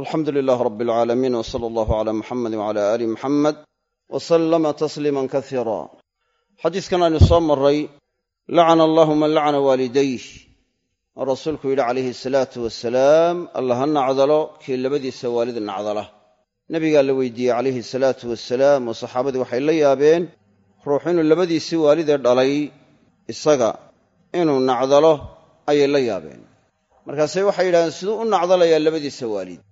alxamdu lilaah rab alcaalamiin w sala allahu cala muxamedi wcala aali muxamed wa sallama tasliiman kasiira xadiiskan aynu soo maray lacana allahu man lacana waalidayh oo rasuulku yidhi calayhi asalaatu wasalaam alla ha nacdalo kii labadiisa waalid nacdala. Nebigaa la weydiiyey calayhi asalaatu wasalaam oo saxaabadii waxay la yaabeen ruux inuu labadiisii waalidee dhalay isaga inuu nacdalo ayay la yaabeen. Markaase waxay yidhahdeen siduu u nacdalayaa labadiisa waalid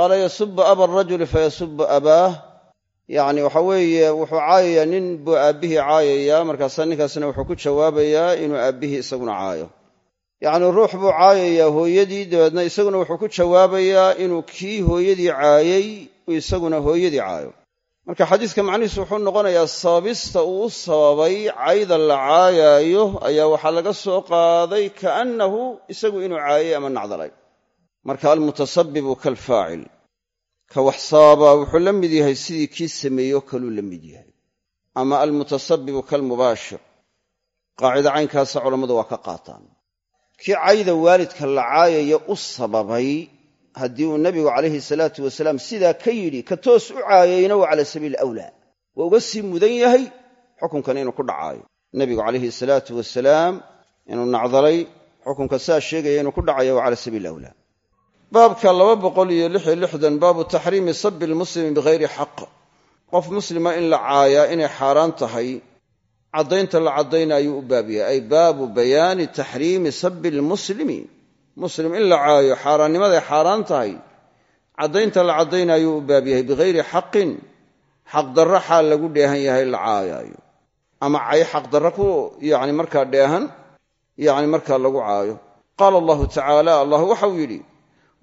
qaala yasubu aba arajuli fayasubu abaah yacni waxa weeye wuxuu caayayaa nin buu aabbihii caayayaa markaasaa ninkaasna wuxuu ku jawaabayaa inuu aabbihii isaguna caayo. Yacni ruux buu caayayaa hooyadii dabeedna isaguna wuxuu ku jawaabayaa inuu kii hooyadii caayey isaguna hooyadii caayo. Marka xadiiska macnihiisu wuxuu noqonayaa sababista uu u sababay cayda la caayaayo ayaa waxaa laga soo qaaday kaannahu isagu inuu caayay ama nacdalay marka almutasabibu kalfaacil ka wax sababaa wuxuu la mid yahay sidii kii sameeyoo kaluu la mid yahay. Ama almutasabibu kalmubaashir qaacida caynkaasa culammadu waa ka qaataan. Kii cayda waalidka la caayaya u sababay haddii uu nebigu calayhi salaatu wasalaam sidaa ka yidhi ka toos u caayayna waa cala sabiili awlaa waa uga sii mudan yahay xukunkan inuu ku dhacaayo. Nebigu calayhi salaatu wasalaam inuu nacdalay xukunka saa sheegaya inuu ku dhacayo waa cala sabiili awlaa baabka laba boqol iyo lix iyo lixdan baabu taxriimi sabi lmuslimi bihayri xaq. Qof muslima in la caayaa inay xaaraan tahay caddaynta la caddaynayuu u baab yahay. Ay baabu bayaani taxriimi sabi lmuslimi muslim in la caayo xaaraannimaday xaaraan tahay caddaynta la caddaynayuu u baab yahay. Bihayri xaqin xaqdarro xaal lagu dheehan yahay la caayaayo. Ama cay xaqdarro ku yani markaa dheehan yani markaa lagu caayo. Qaala allahu tacaala allah waxau yidhi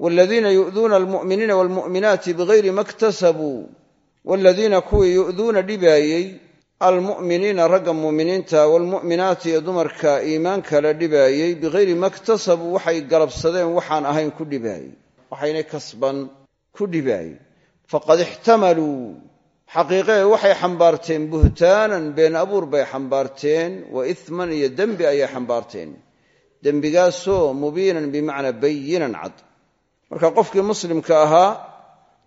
waladiina yu'duuna almu'miniina waalmu'minaati bihayri ma ktasabuu waladiina kuwii yu'duuna dhibaayey almu'miniina ragga mu'miniinta waalmu'minaati ee dumarka iimaanka la dhibaayey bihayri ma ktasabuu waxay galabsadeen waxaan ahayn ku dhibaayey waxaynay kasban ku dhibaayey faqad ixtamaluu xaqiiqee waxay xambaarteen buhtaanan been abuur bay xambaarteen wa isman iyo dembi ayay xambaarteen dembigaasoo mubiinan bimacnaa bayinan cad marka qofkii muslimka ahaa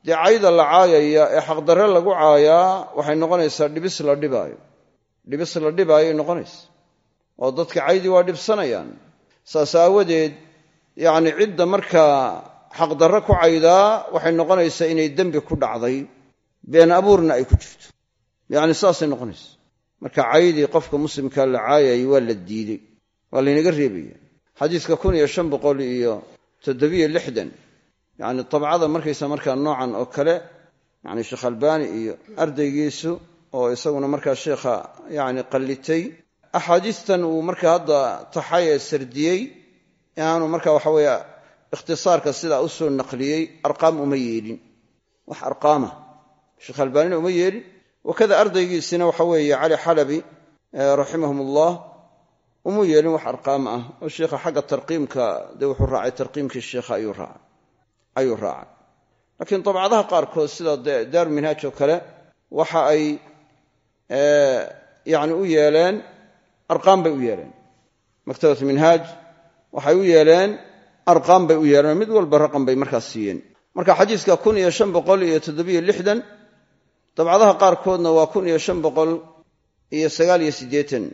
dee cayda la caayaya ee xaqdarre lagu caayaa waxay noqonaysaa dhibis la dhibaayo. Dhibis la dhibaayoy noqonaysa. Oo dadka caydii waa dhibsanayaan. Saas aawadeed yacni cidda markaa xaqdarre ku caydaa waxay noqonaysaa inay dembi ku dhacday been abuurna ay ku jirto. Yacni saasay noqonaysa. Marka caydii qofka muslimkaa la caayayay waa la diidey waa laynaga reebaya. Xadiiska kun iyo shan boqol iyo toddobiyo lixdan yacni tabcada markaysa markaa noocan oo kale yacni sheekh albaani iyo ardaygiisu oo isaguna markaa sheekha yacni qallitay axaadiistan uu markaa hadda taxay ee sardiyey inaanu marka waxa weeye ikhtisaarka sidaa u soo naqliyey arqaam uma yeedhin wax arqaama. Sheekh albaanina uma yeedhin wakada ardaygiisina waxa weeye cali xalabi raximahum ullah umu yeelin ah. Oo sheikha xagga tarqiimka dee wuxuu raacay tarqiimkii sheikha ayuu raacay ayuu raacay. Laakiin dabcadaha qaarkood sida daaru minhaaj oo kale waxa ay yani u yeeleen arqaam bay u yeeleen. Maktabat minhaaj waxay u yeeleen arqaam bay u yeeleen. Mid walba raqam bay markaas siiyeen. Marka xadiiska kun iyo shan boqol iyo toddobiyo lixdan dabcadaha qaarkoodna waa kun iyo shan boqol iyo sagaal iyo siddeetan.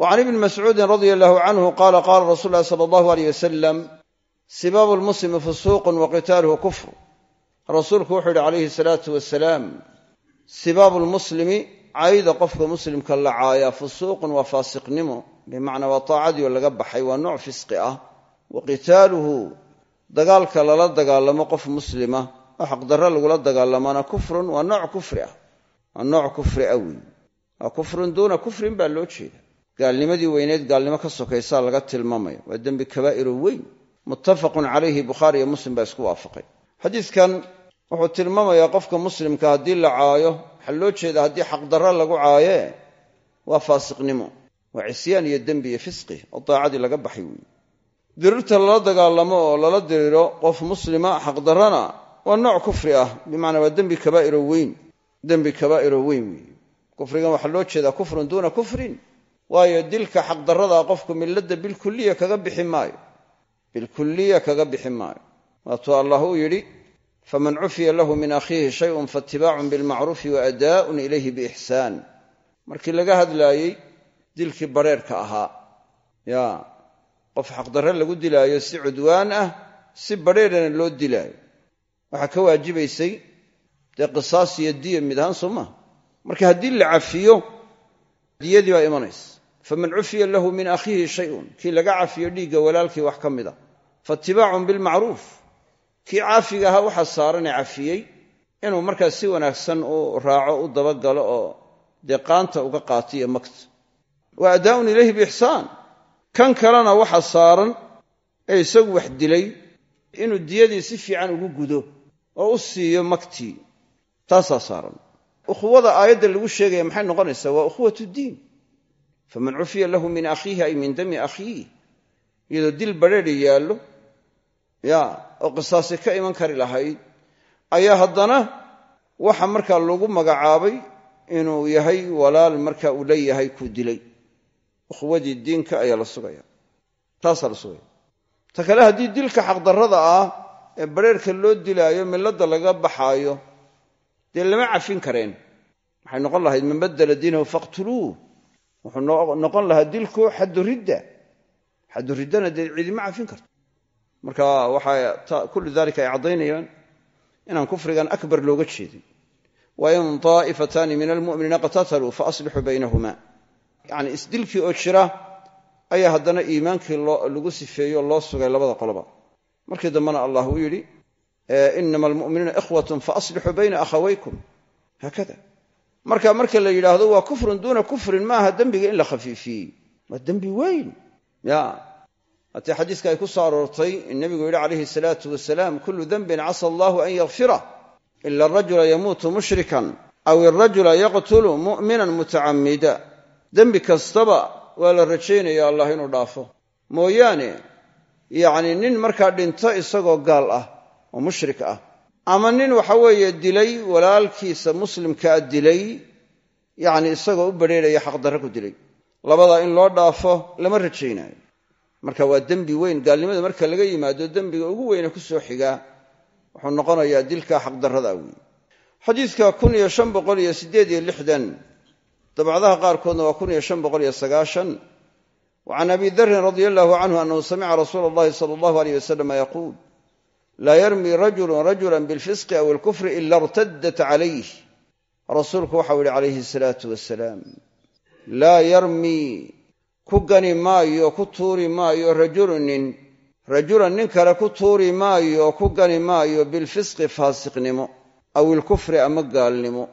Wa can ibni mascuudin radia allahu canhu qaala qaala rasuulu llahi sala allahu aleyh wasalam sibaabu lmuslimi fusuuqun wa qitaaluhu kufr. Rasuulku wuxuu yidhi calayhi salaatu wasalaam sibaabu lmuslimi cayda qofka muslimka la caayaa fusuuqun waa faasiqnimo bimacnaa waa taacadii oo laga baxay waa nooc fisqi ah. Wa qitaaluhu dagaalka lala dagaalamo qof muslima oo xaqdarre lagula dagaalamana kufrun waa nooc kufri ah. Waa nooc kufri ah waa kufrun duuna kufrin baa loo jeeda. Gaalnimadii weyneyd gaalnimo ka sokaysaa laga tilmaamaya. Waa dembi kabaa'iro weyn muttafaqun calayhi bukhaari iyo muslim baa isku waafaqay. Xadiidkan wuxuu tilmaamayaa qofka muslimka haddii la caayo waxaa loo jeedaa haddii xaqdarre lagu caayee waa faasiqnimo waa cisyaan iyo dembi iyo fisqi oo daacadii laga baxay weeye dirirta lala dagaalamo oo lala diriro qof muslima xaqdarrana waa nooc kufri ah bimacnaa waa dembi kabaa'iro weyn dembi kabaa'iro weyn weeye kufrigan waxaa loo jeedaa kufrun duuna kufrin waayo dilka xaqdarradaa qofku milladda bilkuliya kaga bixi maayo bilkuliya kaga bixi maayo waatuu allah uu yidhi faman cufiya lahu min akhiihi shayun faitibaacun bilmacruufi wa adaa'un ilayhi biixsaan markii laga hadlaayey dilkii badrheerhka ahaa ya qof xaqdarre lagu dilaayo si cudwaan ah si badrheerana loo dilaayo waxaa ka waajibaysay dee qisaas iyo diya mid ahaan soo maha marka haddii la cafiyo diyadii baa imanaysa faman cufiya lahu min akhiihi shayun kii laga cafiyo dhiigga walaalkii wax ka mida faitibaacun bilmacruuf kii caafiga ahaa waxaa saarane cafiyey inuu markaas si wanaagsan u raaco u dabagalo oo dee qaanta uga qaatiyo magta wa adaa'un ilayhi biixsaan kan kalena waxa saaran ee isagu wax dilay inuu diyadii si fiican ugu gudo oo u siiyo magtii taasaa saaran ukhuwada aayadda lagu sheegaya maxay noqonaysaa waa ukhuwat diin faman cufiya lahu min akhiihi ay min dami akhiih iyadoo dil badrheeri yaallo ya oo qisaasi ka iman kari lahayd ayaa haddana waxa markaa lagu magacaabay inuu yahay walaal marka uu la yahay kuu dilay. Ukhuwadii diinka ayaa la sugaya. Taasaa la sugaya. Ta kale haddii dilka xaqdarrada ah ee badrheerka loo dilaayo milladda laga baxaayo dee lama cafin kareen. Waxay noqon lahayd man baddala diinahu faqtuluuh wuxuu noqon lahaa dilku xaddu ridda. Xaddu riddana dee cidima cafin karto. Marka waxaa kullu dalika ay caddaynayaan inaan kufrigan akbar looga jeedin. Wa in taa'ifataani min almu'miniina qatataluu faaslixuu baynahuma. Yacni isdilkii oo jira ayaa haddana iimaankii lagu sifeeyo loo sugay labada qoloba. Markii dambena allah uu yidhi inama almu'minuuna ikhwatun faaslixuu bayna akhawaykum marka marka la yidhaahdo waa kufrun duuna kufrin maaha dembiga in la khafiifiyey. Waa dembi weyn. Ya. Hatii xadiiska ay ku soo aroortay in nebigu yidhi calayhi salaatu wasalaam kullu denbin casa allahu an yakfirah ila arajula yamuutu mushrikan aw irajula yaqtulu mu'minan mutacamida. Dembi kastaba waa la rajaynaya allah inuu dhaafo. Mooyaane yacni nin markaa dhinto isagoo gaal ah oo mushrik ah ama nin waxa weeye dilay walaalkiisa muslimkaa dilay yacni isagoo u badrheeraya xaqdarre ku dilay. Labadaa in loo dhaafo lama rajaynayo marka waa dembi weyn gaalnimada marka laga yimaado dembiga ugu weyne ku soo xigaa wuxuu noqonayaa dilka xaqdarrada weeye xadiidka kun iyo shan boqol iyo qaarkoodna waa kun iyo shan boqol iyo sagaashan. Wa can abi darin radia allahu canhu annahu samica rasuula allahi sala allahu aleyh wasalama yaquul laa yarmi rajulun rajulan bilfisqi aw alkufri ila irtaddat calayh. Rasuulku waxau yihi calayhi salaatu wasalaam laa yarmi ku gani maayo ku tuuri maayo rajulun nin rajulan nin kale ku tuuri maayo oo ku gani maayo bilfisqi faasiqnimo aw ilkufri ama gaalnimo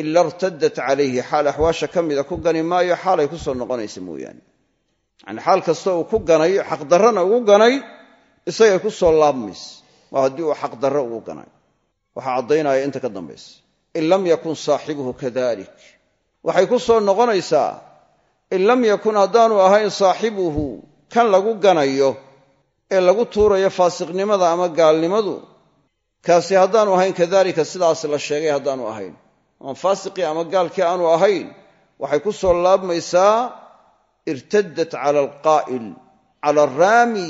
ila irtaddat calayhi. Xaal axwaasha ka mida ku gani maayo xaalay ku soo noqonaysa mooyaane. Yani xaal kasta uu ku ganay xaqdarrana ugu ganay isagay ku soo laabmaysa waa haddii uu xaqdarro ugu ganay. Waxaa caddaynaya inta ka dambaysa in lam yakun saaxibuhu kadalik. Waxay ku soo noqonaysaa in lam yakun haddaanu ahayn saaxibuhu kan lagu ganayo ee lagu tuurayo faasiqnimada ama gaalnimadu kaasi haddaanu ahayn kadalika sidaas la sheegay haddaanu ahayn. Ama faasiqii ama gaalkii aanu ahayn waxay ku soo laabmaysaa irtaddat cala alqaa'il cala alraami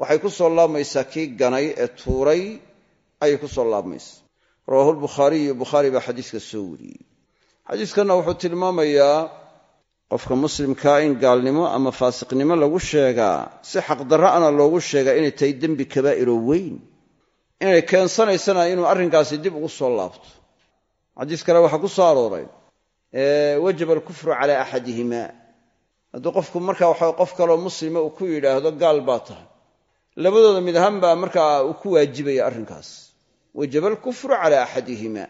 waxay ku soo laabmaysaa kii ganay ee tuuray ayay ku soo laabmaysaa rawaahu lbukhaariyu bukhaari baa xadiiska soo wariyey. Xadiiskanna wuxuu tilmaamayaa qofka muslimkaa in gaalnimo ama faasiqnimo lagu sheegaa si xaqdarra ana loogu sheegaa inay tahay dembi kabaa'iro weyn. Inay keensanaysana inuu arrinkaasi dib ugu soo laabto. Xadiis kale waxaa ku soo arooray wajaba alkufru calaa axadihima. Hadduu qofku marka waxa qof kaloo muslima uu ku yidhaahdo gaal baa tahay labadooda mid ahaan baa markaa uu ku waajibaya arrinkaas. Wajaba alkufru calaa axadihima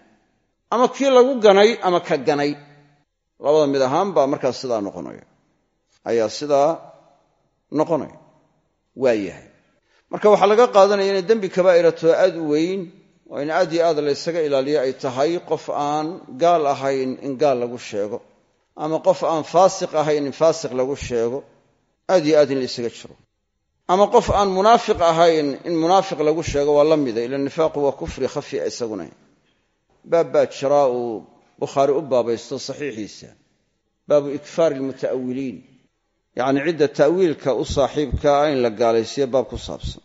ama kii lagu ganay ama ka ganay. Labada mid ahaan baa markaas sidaa noqonaya. Ayaa sidaa noqonaya. Waa yahay marka waxaa laga qaadanaya inay dembi kabaa'irato aad u weyn oo in aad iyo aad laysaga ilaaliyo ay tahay qof aan gaal ahayn in gaal lagu sheego. Ama qof aan faasiq ahayn in faasiq lagu sheego. Aad iyo aad in laysaga jiro ama qof aan munaafiq ahayn in munaafiq lagu sheego waa la mida ila nifaaqu waa kufri khafia isaguna. Baab baa jiraa uu bukhaari u baabaysto saxiixiisa. Baabu ikfaari almuta'awiliin yacni cidda ta'wiilka u saaxiibkaa in la gaalaysiyo baab ku saabsan.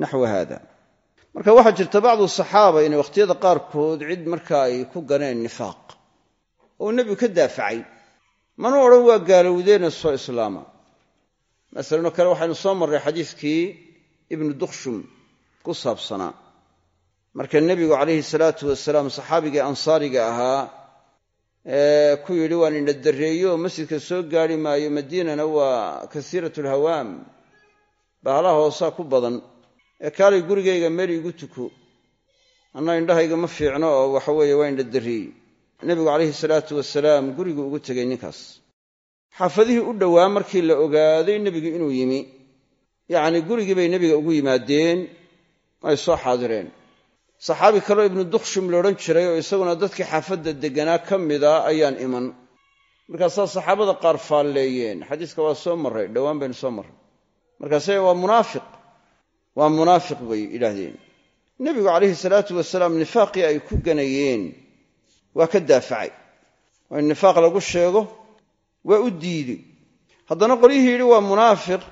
Naxwu haada. Marka waxaa jirta bacdu saxaaba inay wakhtiyada qaarkood cid marka ay ku ganeen nifaaq. Oo nebigu ka daafacay. Mana odhan waa gaalowdeena soo islaama masalanoo kale waxaynu soo marray xadiiskii ibnu dukshum ku saabsanaa. Marka nebigu calayhi salaatu wasalaam saxaabigii ansaariga ahaa ee ku yidhi waan ina darreeyo masjidka soo gaari maayo madiinana waa kasiirat alhawaam bahalaha hoosaa ku badan ee kaalay gurigayga meel igu tuko anna indhahayga ma fiicno oo waxa weeye waa indha darreeyey nebigu calayhi salaatu wasalaam gurigu ugu tegey ninkaas xaafadihii u dhowaa markii la ogaaday nebigu inuu yimi. Yacnii gurigii bay nebiga ugu yimaadeen ay soo xaadireen. Saxaabi kaleo ibnu dukshum laodhan jiray oo isaguna dadkii xaafadda degganaa ka mida ayaan iman. Markaasaa saxaabada qaar faalleeyeen. Xadiiska waa soo marray dhowaan baynu soo marray. Markaase waa munaafiq. Waa munaafiq bay yidhaahdeen. Nebigu calayhi salaatu wasalaam nifaaqii ay ku ganayeen. Waa ka daafacay. Oo in nifaaq lagu sheego waa u diidey. Haddana qolyihii yidhi waa munaafiq.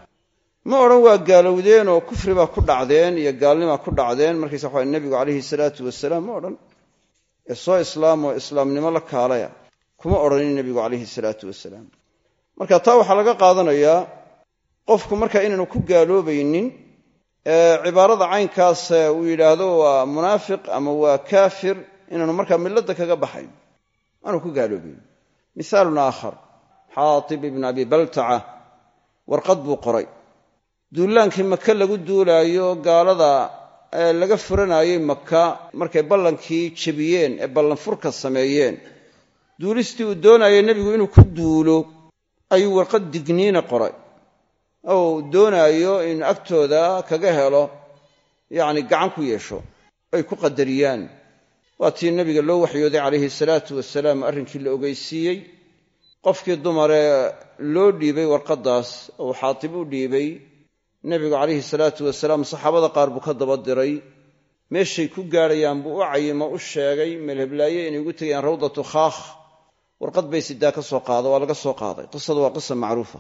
Ma odhan waa gaalowdeen oo kufri baa ku dhacdeen iyo gaalnimaa ku dhacdeen. Markaysa waxa nebigu calayhi salaatu wasalaam ma odhan ee soo islaamoo islaamnimo la kaalaya. Kuma odhanin nebigu calayhi salaatu wasalaam marka taa waxaa laga qaadanayaa qofku marka inaanu ku gaaloobaynin cibaarada caynkaas uu yidhaahdo waa munaafiq ama waa kaafir inaanu markaa milladda kaga baxayn aanu ku gaaloobayn mihaalun aakhar xaatib ibn abi baltaca warqad buu qoray. Duulaankii maka lagu duulaayo gaalada ee laga furanaayey maka markay ballankii jebiyeen ee ballanfurka sameeyeen. Duulistii uu doonayay nebigu inuu ku duulo ayuu warqad digniina qoray. Ou doonaayo in agtooda kaga helo yacni gacan ku yeesho ay ku qadariyaan. Waa tii nebiga loo waxyooday calayhi salaatu wasalaam arrinkii la ogeysiiyey qofkii dumaree loo dhiibay warqaddaas ou xaatib u dhiibay nebigu calayhi salaatu wasalaam saxaabada qaar buu ka daba diray meeshay ku gaadhayaan buu u cayimo u sheegay meelheblaaye inay ugu tegayaan rawdatu khaakh warqad bay sidaa ka soo qaada waa laga soo qaaday. Qisadu waa qisa macruufa.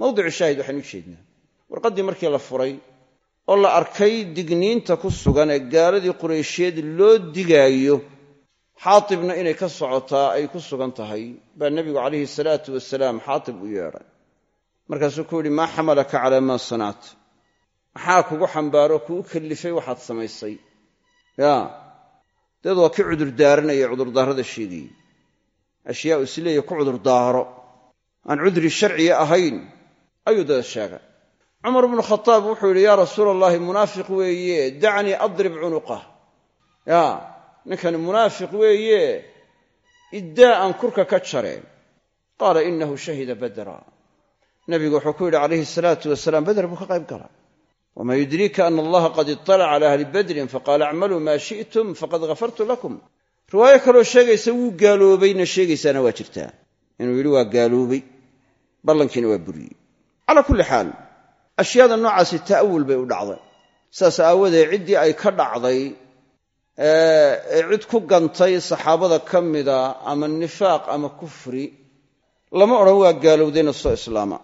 Mawdicu shaahid waxaynu u jeednaa. Warqaddii markii la furay oo la arkay digniinta ku sugan ee gaaladii qureysheed loo digaayo xaatibna inay ka socotaa ay ku sugan tahay baa nebigu calayhi salaatu wasalaam xaatib u yeedhay markaasuu ku yidhi maa xamalaka calaa maa sanacta maxaa kugu xambaaro kugu kallifay waxaad samaysay. Ya dad waa kii cudurdaaranaya cudurdaarada sheegayey ashyaau isleeya ku cudurdaaro aan cudri sharciga ahayn. Ayuu dada sheegay. Cumar bnu khataab wuxuu yidhi yaa rasuula allahi munaafiq weeye dacnii adrib cunuqah ya ninkani munaafiq weeye iddaa aan kurka ka jareen. Qaala inahu shahida badra. Nabigu wuxuu ku yidhi calayhi salaatu wasalaam beder buu ka qayb gala wamaa yudriika ana allaha qad iطalaca cala ahli badrin faqaala acmaluu maa shi'tum faqad ghafartu lakum. Riwaayo kaloo sheegaysa wuu gaaloobayna sheegaysaana waa jirtaa. Inuu yidhi waa gaaloobay ballankiina waa buriyey. Calaa kulli xaal ashyaada noocaasi ta'awul bay u dhacday. Saas aawadeed ciddii ay ka dhacday cid ku gantay saxaabada ka mida ama nifaaq ama kufri lama odhan waa gaalowdayna soo islaama.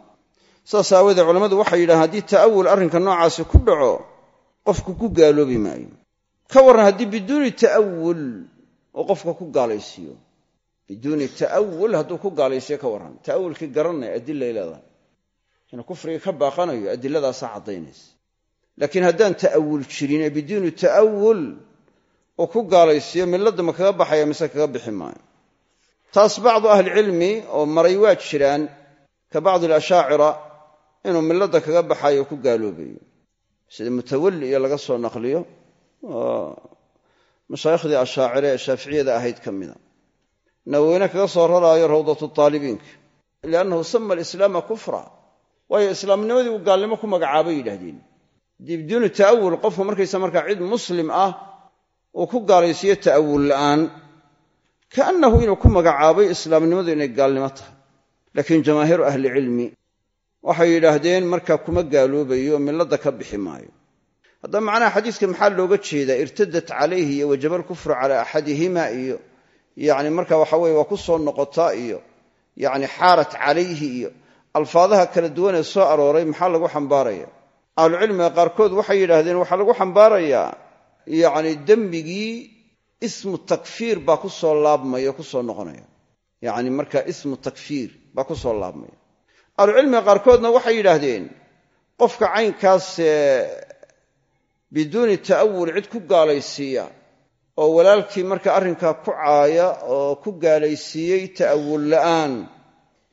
Saas aawadeed culammadu waxay yidhahaan haddii ta'awul arrinka noocaasi ku dhaco qofku ku gaaloobi maayo. Ka warran haddii biduuni ta'awul oo qofka ku gaalaysiiyo. Biduuni ta'awul hadduu ku gaalaysiyo ka warran. Ta'awulkii garanay adilay leedahay. Inuu ka baaqanayo adilladaasaa caddaynaysa laakiin haddaan ta'awul jirin ee ta'awul uu ku gaalaysiiyo milladda ma kaga baxaya mise kaga bixi maayo. Taas bacdu ahlicilmi oo maray waa jiraan ka bacdi alashaacira inuu milladda kaga baxayo ku gaaloobayo. Sida mutawalli iyo laga soo naqliyo oo mashaayikhdii ashaacire ee shaaficiyada ahayd ka mida. Naweyne kaga soo raraayo rawdatu taalibiinka. Liannahu sama alislaama kufra. Waayo islaamnimadii uu gaalnimo ku magacaabay yidhaahdeen. Dii biduuni ta'awul qofku markaysa markaa cid muslim ah uu ku gaalaysiiyo ta'awul la'aan kaannahu inuu ku magacaabay islaamnimadu inay gaalnimo tahay. Laakiin jamaahiiru ahlicilmi waxay yidhaahdeen markaa kuma gaaloobayo milladda ka bixi maayo. Haddaba macnaha xadiiska maxaa looga jeedaa? Irtadat calayhi iyo wajaba alkufru calaa axadihima iyo yacni marka waxa weye waa ku soo noqotaa iyo yacni xaarat calayhi iyo alfaadaha kala duwan ee soo arooray maxaa lagu xambaaraya ahlucilmiga qaarkood waxay yidhaahdeen waxaa lagu xambaarayaa yacni dembigii ismu takfiir baa ku soo laabmaya ku soo noqonaya. Yacni markaa ismu takfiir baa ku soo laabmaya. Ahlucilmiga qaarkoodna waxay yidhaahdeen qofka caynkaasee biduuni ta'awul cid ku gaalaysiiya oo walaalkii marka arrinkaa ku caaya oo ku gaalaysiiyey ta'awul la'aan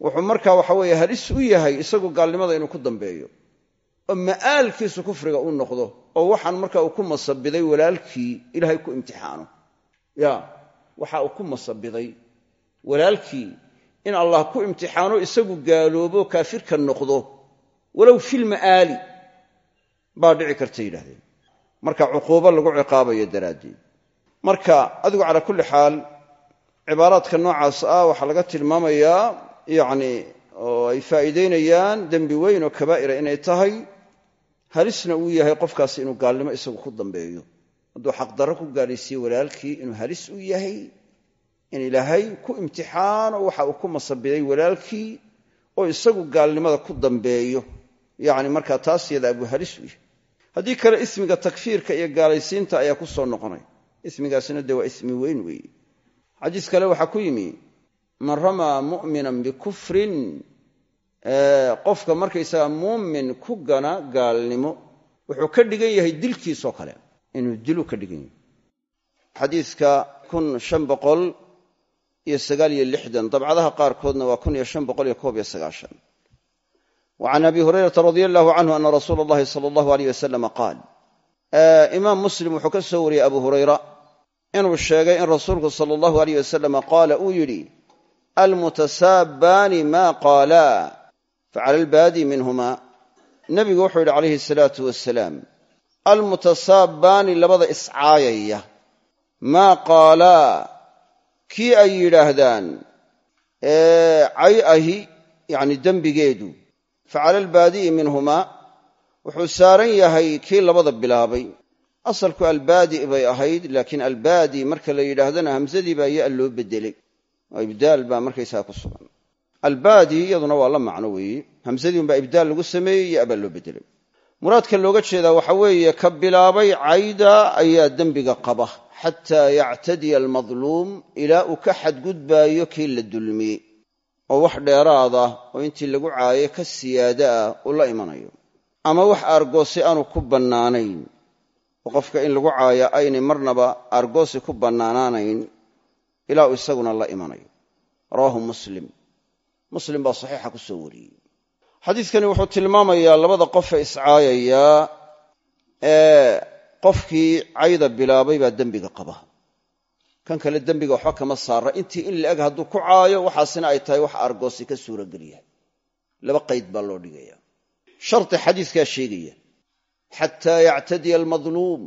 wuxuu markaa waxa weeye halis u yahay isagu gaalnimada inuu ku dambeeyo oo ma'aalkiisu kufriga u noqdo oo waxaan marka uu ku masabiday walaalkii ilaahay ku imtixaano. Ya waxa uu ku masabiday walaalkii in allah ku imtixaano isagu gaaloobo kaafirka noqdo walow fil ma'aali baa dhici karta yidhahdeen marka cuquubo lagu ciqaabayo daraaddeed. Marka adigu calaa kulli xaal cibaaraadka noocaas ah waxaa laga tilmaamayaa yacni oo ay faa'iidaynayaan dembi weyn oo kabaa'ira inay tahay halisna uu yahay qofkaasi inuu gaalnimo isagu ku dambeeyo. Hadduu xaqdarro ku gaalaysiiye walaalkii inuu halis u yahay in ilaahay ku imtixaano waxa uu ku masabiday walaalkii oo isagu gaalnimada ku dambeeyo. Yacni markaa taas yada abuu halis u yahay. Haddii kale ismiga takfiirka iyo gaalaysiinta ayaa ku soo noqonay. Ismigaasina dee waa ismi weyn weeye. Xadiis kale waxaa ku yimi man ramaa mu'minan bikufrin qofka markaysaga muumin ku gana gaalnimo wuxuu ka dhigan yahay dilkiisoo kale inuu dilu ka dhigan yahay. Xadiiska kun shan boqol iyo sagaal iyo lixdan dabcadaha qaarkoodna waa kun iyo shan boqol iyo koob iyo sagaashan. Wa can abi hurayrata radia allahu canhu ana rasuula allahi sala allahu aleyh wasalama qaal imaam muslim wuxuu ka soo wariyey abu hurayra inuu sheegay in rasuulku sala allahu aleyh wasalama qaala uu yidhi almutasaabaani maa qaalaa facala albaadi minhuma nebigu wuxuu yidhi calayhi salaatu wasalaam almutasaabaani labada iscaayaya maa qaalaa kii ay yidhaahdaan cay ahi yacni dembigeedu facala albaadi'i minhumaa wuxuu saaran yahay kii labada bilaabay asalku albaadi' bay ahayd laakiin albaadi marka la yidhaahdana hamsadii baa ya loo beddelay oo ibdaal baa markaysaga ku sugan albaadi iyaduna waa la macno weeye hamsadii unbaa ibdaal lagu sameeyey ya baa loo beddelay muraadka looga jeedaa waxa weeye ka bilaabay cayda ayaa dembiga qaba xataa yactadiya almadluum ilaa uu ka xadgudbaayo kii la dulmiyey. oo wax dheeraada oo intii lagu caaye ka siyaada ah uu la imanayo. ama wax aargoosi aanu ku bannaanayn. oo qofka in lagu caayo aynay marnaba aargoosi ku bannaanaanayn ilaa uu isaguna la imanayo. Rawaahu muslim muslim baa saxiixa ku soo wariyey. Xadiidkani wuxuu tilmaamayaa labada qofe iscaayayaa ee qofkii cayda bilaabay baa dembiga qaba. Kan kale dembiga waxba kama saara. Intii in la-eg hadduu ku caayo waxaasina ay tahay wax argoosi ka suuragelyahay laba qayd baa loo dhigaya. Sharti xadiiskaa sheegaya xataa yactadiya almadluum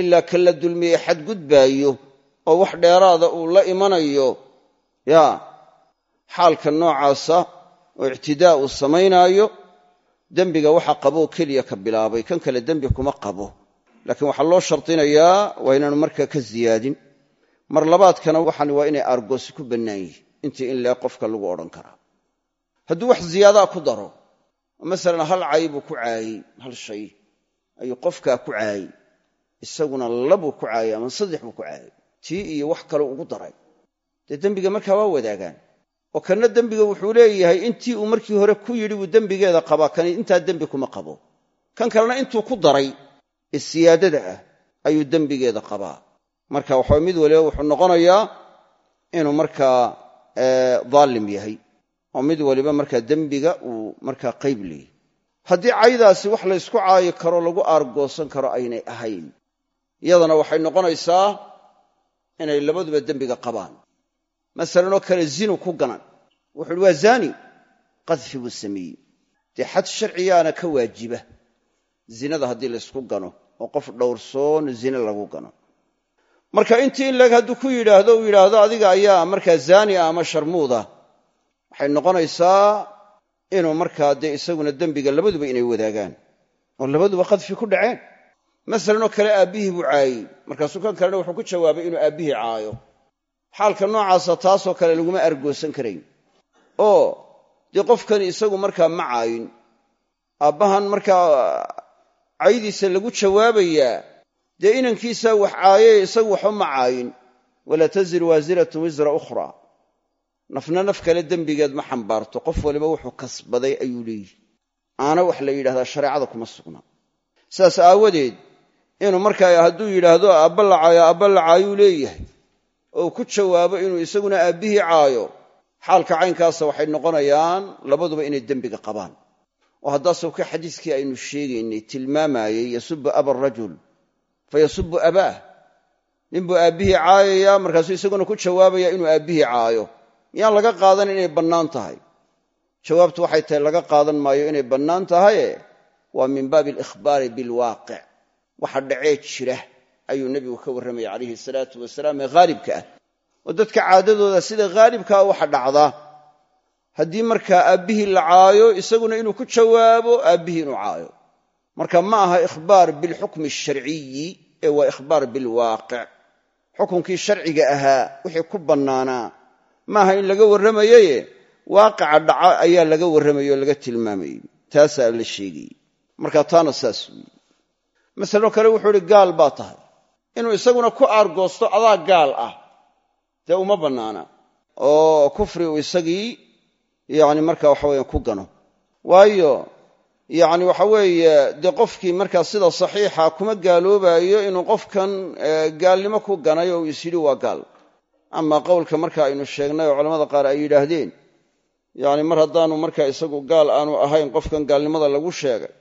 ilaa kan la dulmiyey xadgudbaayo oo wax dheeraada uu la imanayo ya xaalka noocaasa oo ictidaa uu samaynaayo dembiga waxa qaboo keliya ka bilaabay. Kan kale dembi kuma qabo. Laakiin waxaa loo shardinayaa waa inaanu markaa ka ziyaadin. Mar labaadkana waxaan waa inay aargoosi ku bannaan yihiin intii in lee qofka lagu odhan karaa. Hadduu wax ziyaadaa ku daro oo masalan hal cay buu ku caayey hal shay ayuu qofkaa ku caayey isaguna labuu ku caayey ama saddex buu ku caayey tii iyo wax kale ugu daray. Dee dembiga markaa waa wadaagaan oo kanna dembiga wuxuu leeyahay intii uu markii hore ku yidhi buu dembigeeda qabaa kani intaa dembi kuma qabo. Kan kalena intuu ku daray ee siyaadada ah ayuu dembigeeda qabaa. Marka waxa mid waliba wuxuu noqonayaa inuu markaa daalim yahay oo mid waliba markaa dembiga uu markaa qayb leeyahy haddii caydaasi wax laysku caayi karo lagu aargoosan karo aynay ahayn iyadana waxay noqonaysaa inay labaduba dembiga qabaan masalan oo kale zinu ku ganan. Wuxu uhi waa zaani qadfi buu sameeyey. Dee xad sharciyaana ka waajiba. Zinada haddii laysku gano oo qof dhowrsoon zine lagu gano. Marka intii in leg hadduu ku yidhaahdo uu yidhaahdo adiga ayaa markaa zaani ah ama sharmuuda. Waxay noqonaysaa inuu markaa dee isaguna dembiga labaduba inay wadaagaan oo labaduba qadfi ku dhaceen. Masalan oo kale aabbihii buu caayey. Markaasuu kan kalena wuxuu ku jawaabay inuu aabbihii caayo xaalka noocaasa taasoo kale laguma argoosan karayn. Oo dee qofkani isagu markaa ma caayin. Aabbahan markaa caydiisa lagu jawaabayaa dee inankiisaa wax caayay isagu waxba ma caayin. Walaa taziru waasiratun wisra ukhra nafna naf kale dembigeed ma xambaarto. Qof waliba wuxuu kasbaday ayuu leeyihi aana wax la yidhahdaa shareecada kuma sugna. Sidaas aawadeed inuu markaa hadduu yidhaahdo aabba la caayo aabba leeyahay oo ku jawaabo inuu isaguna aabbihii caayo. Xaalka caynkaasa waxay noqonayaan labaduba inay dembiga qabaan. Oo haddaasoo ka xadiiskii aynu sheegaynay tilmaamayey yasubu aba arajul fa yasubu abaah ninbuu aabbihii caayaya markaasuu isaguna ku jawaabaya inuu aabbihii caayo. Miyaan laga qaadan inay bannaan tahay? Jawaabtu waxay tahay laga qaadan maayo inay bannaan tahaye? Waa min baabi alikhbaari bilwaaqic waxa dhacee jira ayuu nebigu ka warramaya calayhi salaatu wasalaam ee haalibka ah. Oo dadka caadadooda sida haalibkaa waxa dhacda. Haddii markaa aabbihii la caayo isaguna inuu ku jawaabo aabbihii inuu caayo. Marka ma aha ikhbaar bilxukmi asharciyi ee waa ikhbaar bilwaaqic xukunkii sharciga ahaa wixii ku bannaanaa. Maaha in laga warramayaye waaqica dhaca ayaa laga warramayey oo laga tilmaamayey taasaa la sheegayey marka taana saas weyi masalo kale wuxuu ihi gaal baa tahay inuu isaguna ku aargoosto adaa gaal ah. Dee uma bannaana. Oo kufri uu isagii yani marka waxa weeye ku gano. Waayo yani waxa weeye dee qofkii markaa sida saxiixa kuma gaaloobayo inuu qofkan gaalnimo ku ganay oo uu is yidhi waa gaal. Ama qowlka marka aynu sheegnay oo culamada qaar ay yidhaahdeen yani mar haddaanu marka isagu gaal aanu ahayn qofkan gaalnimada lagu sheegay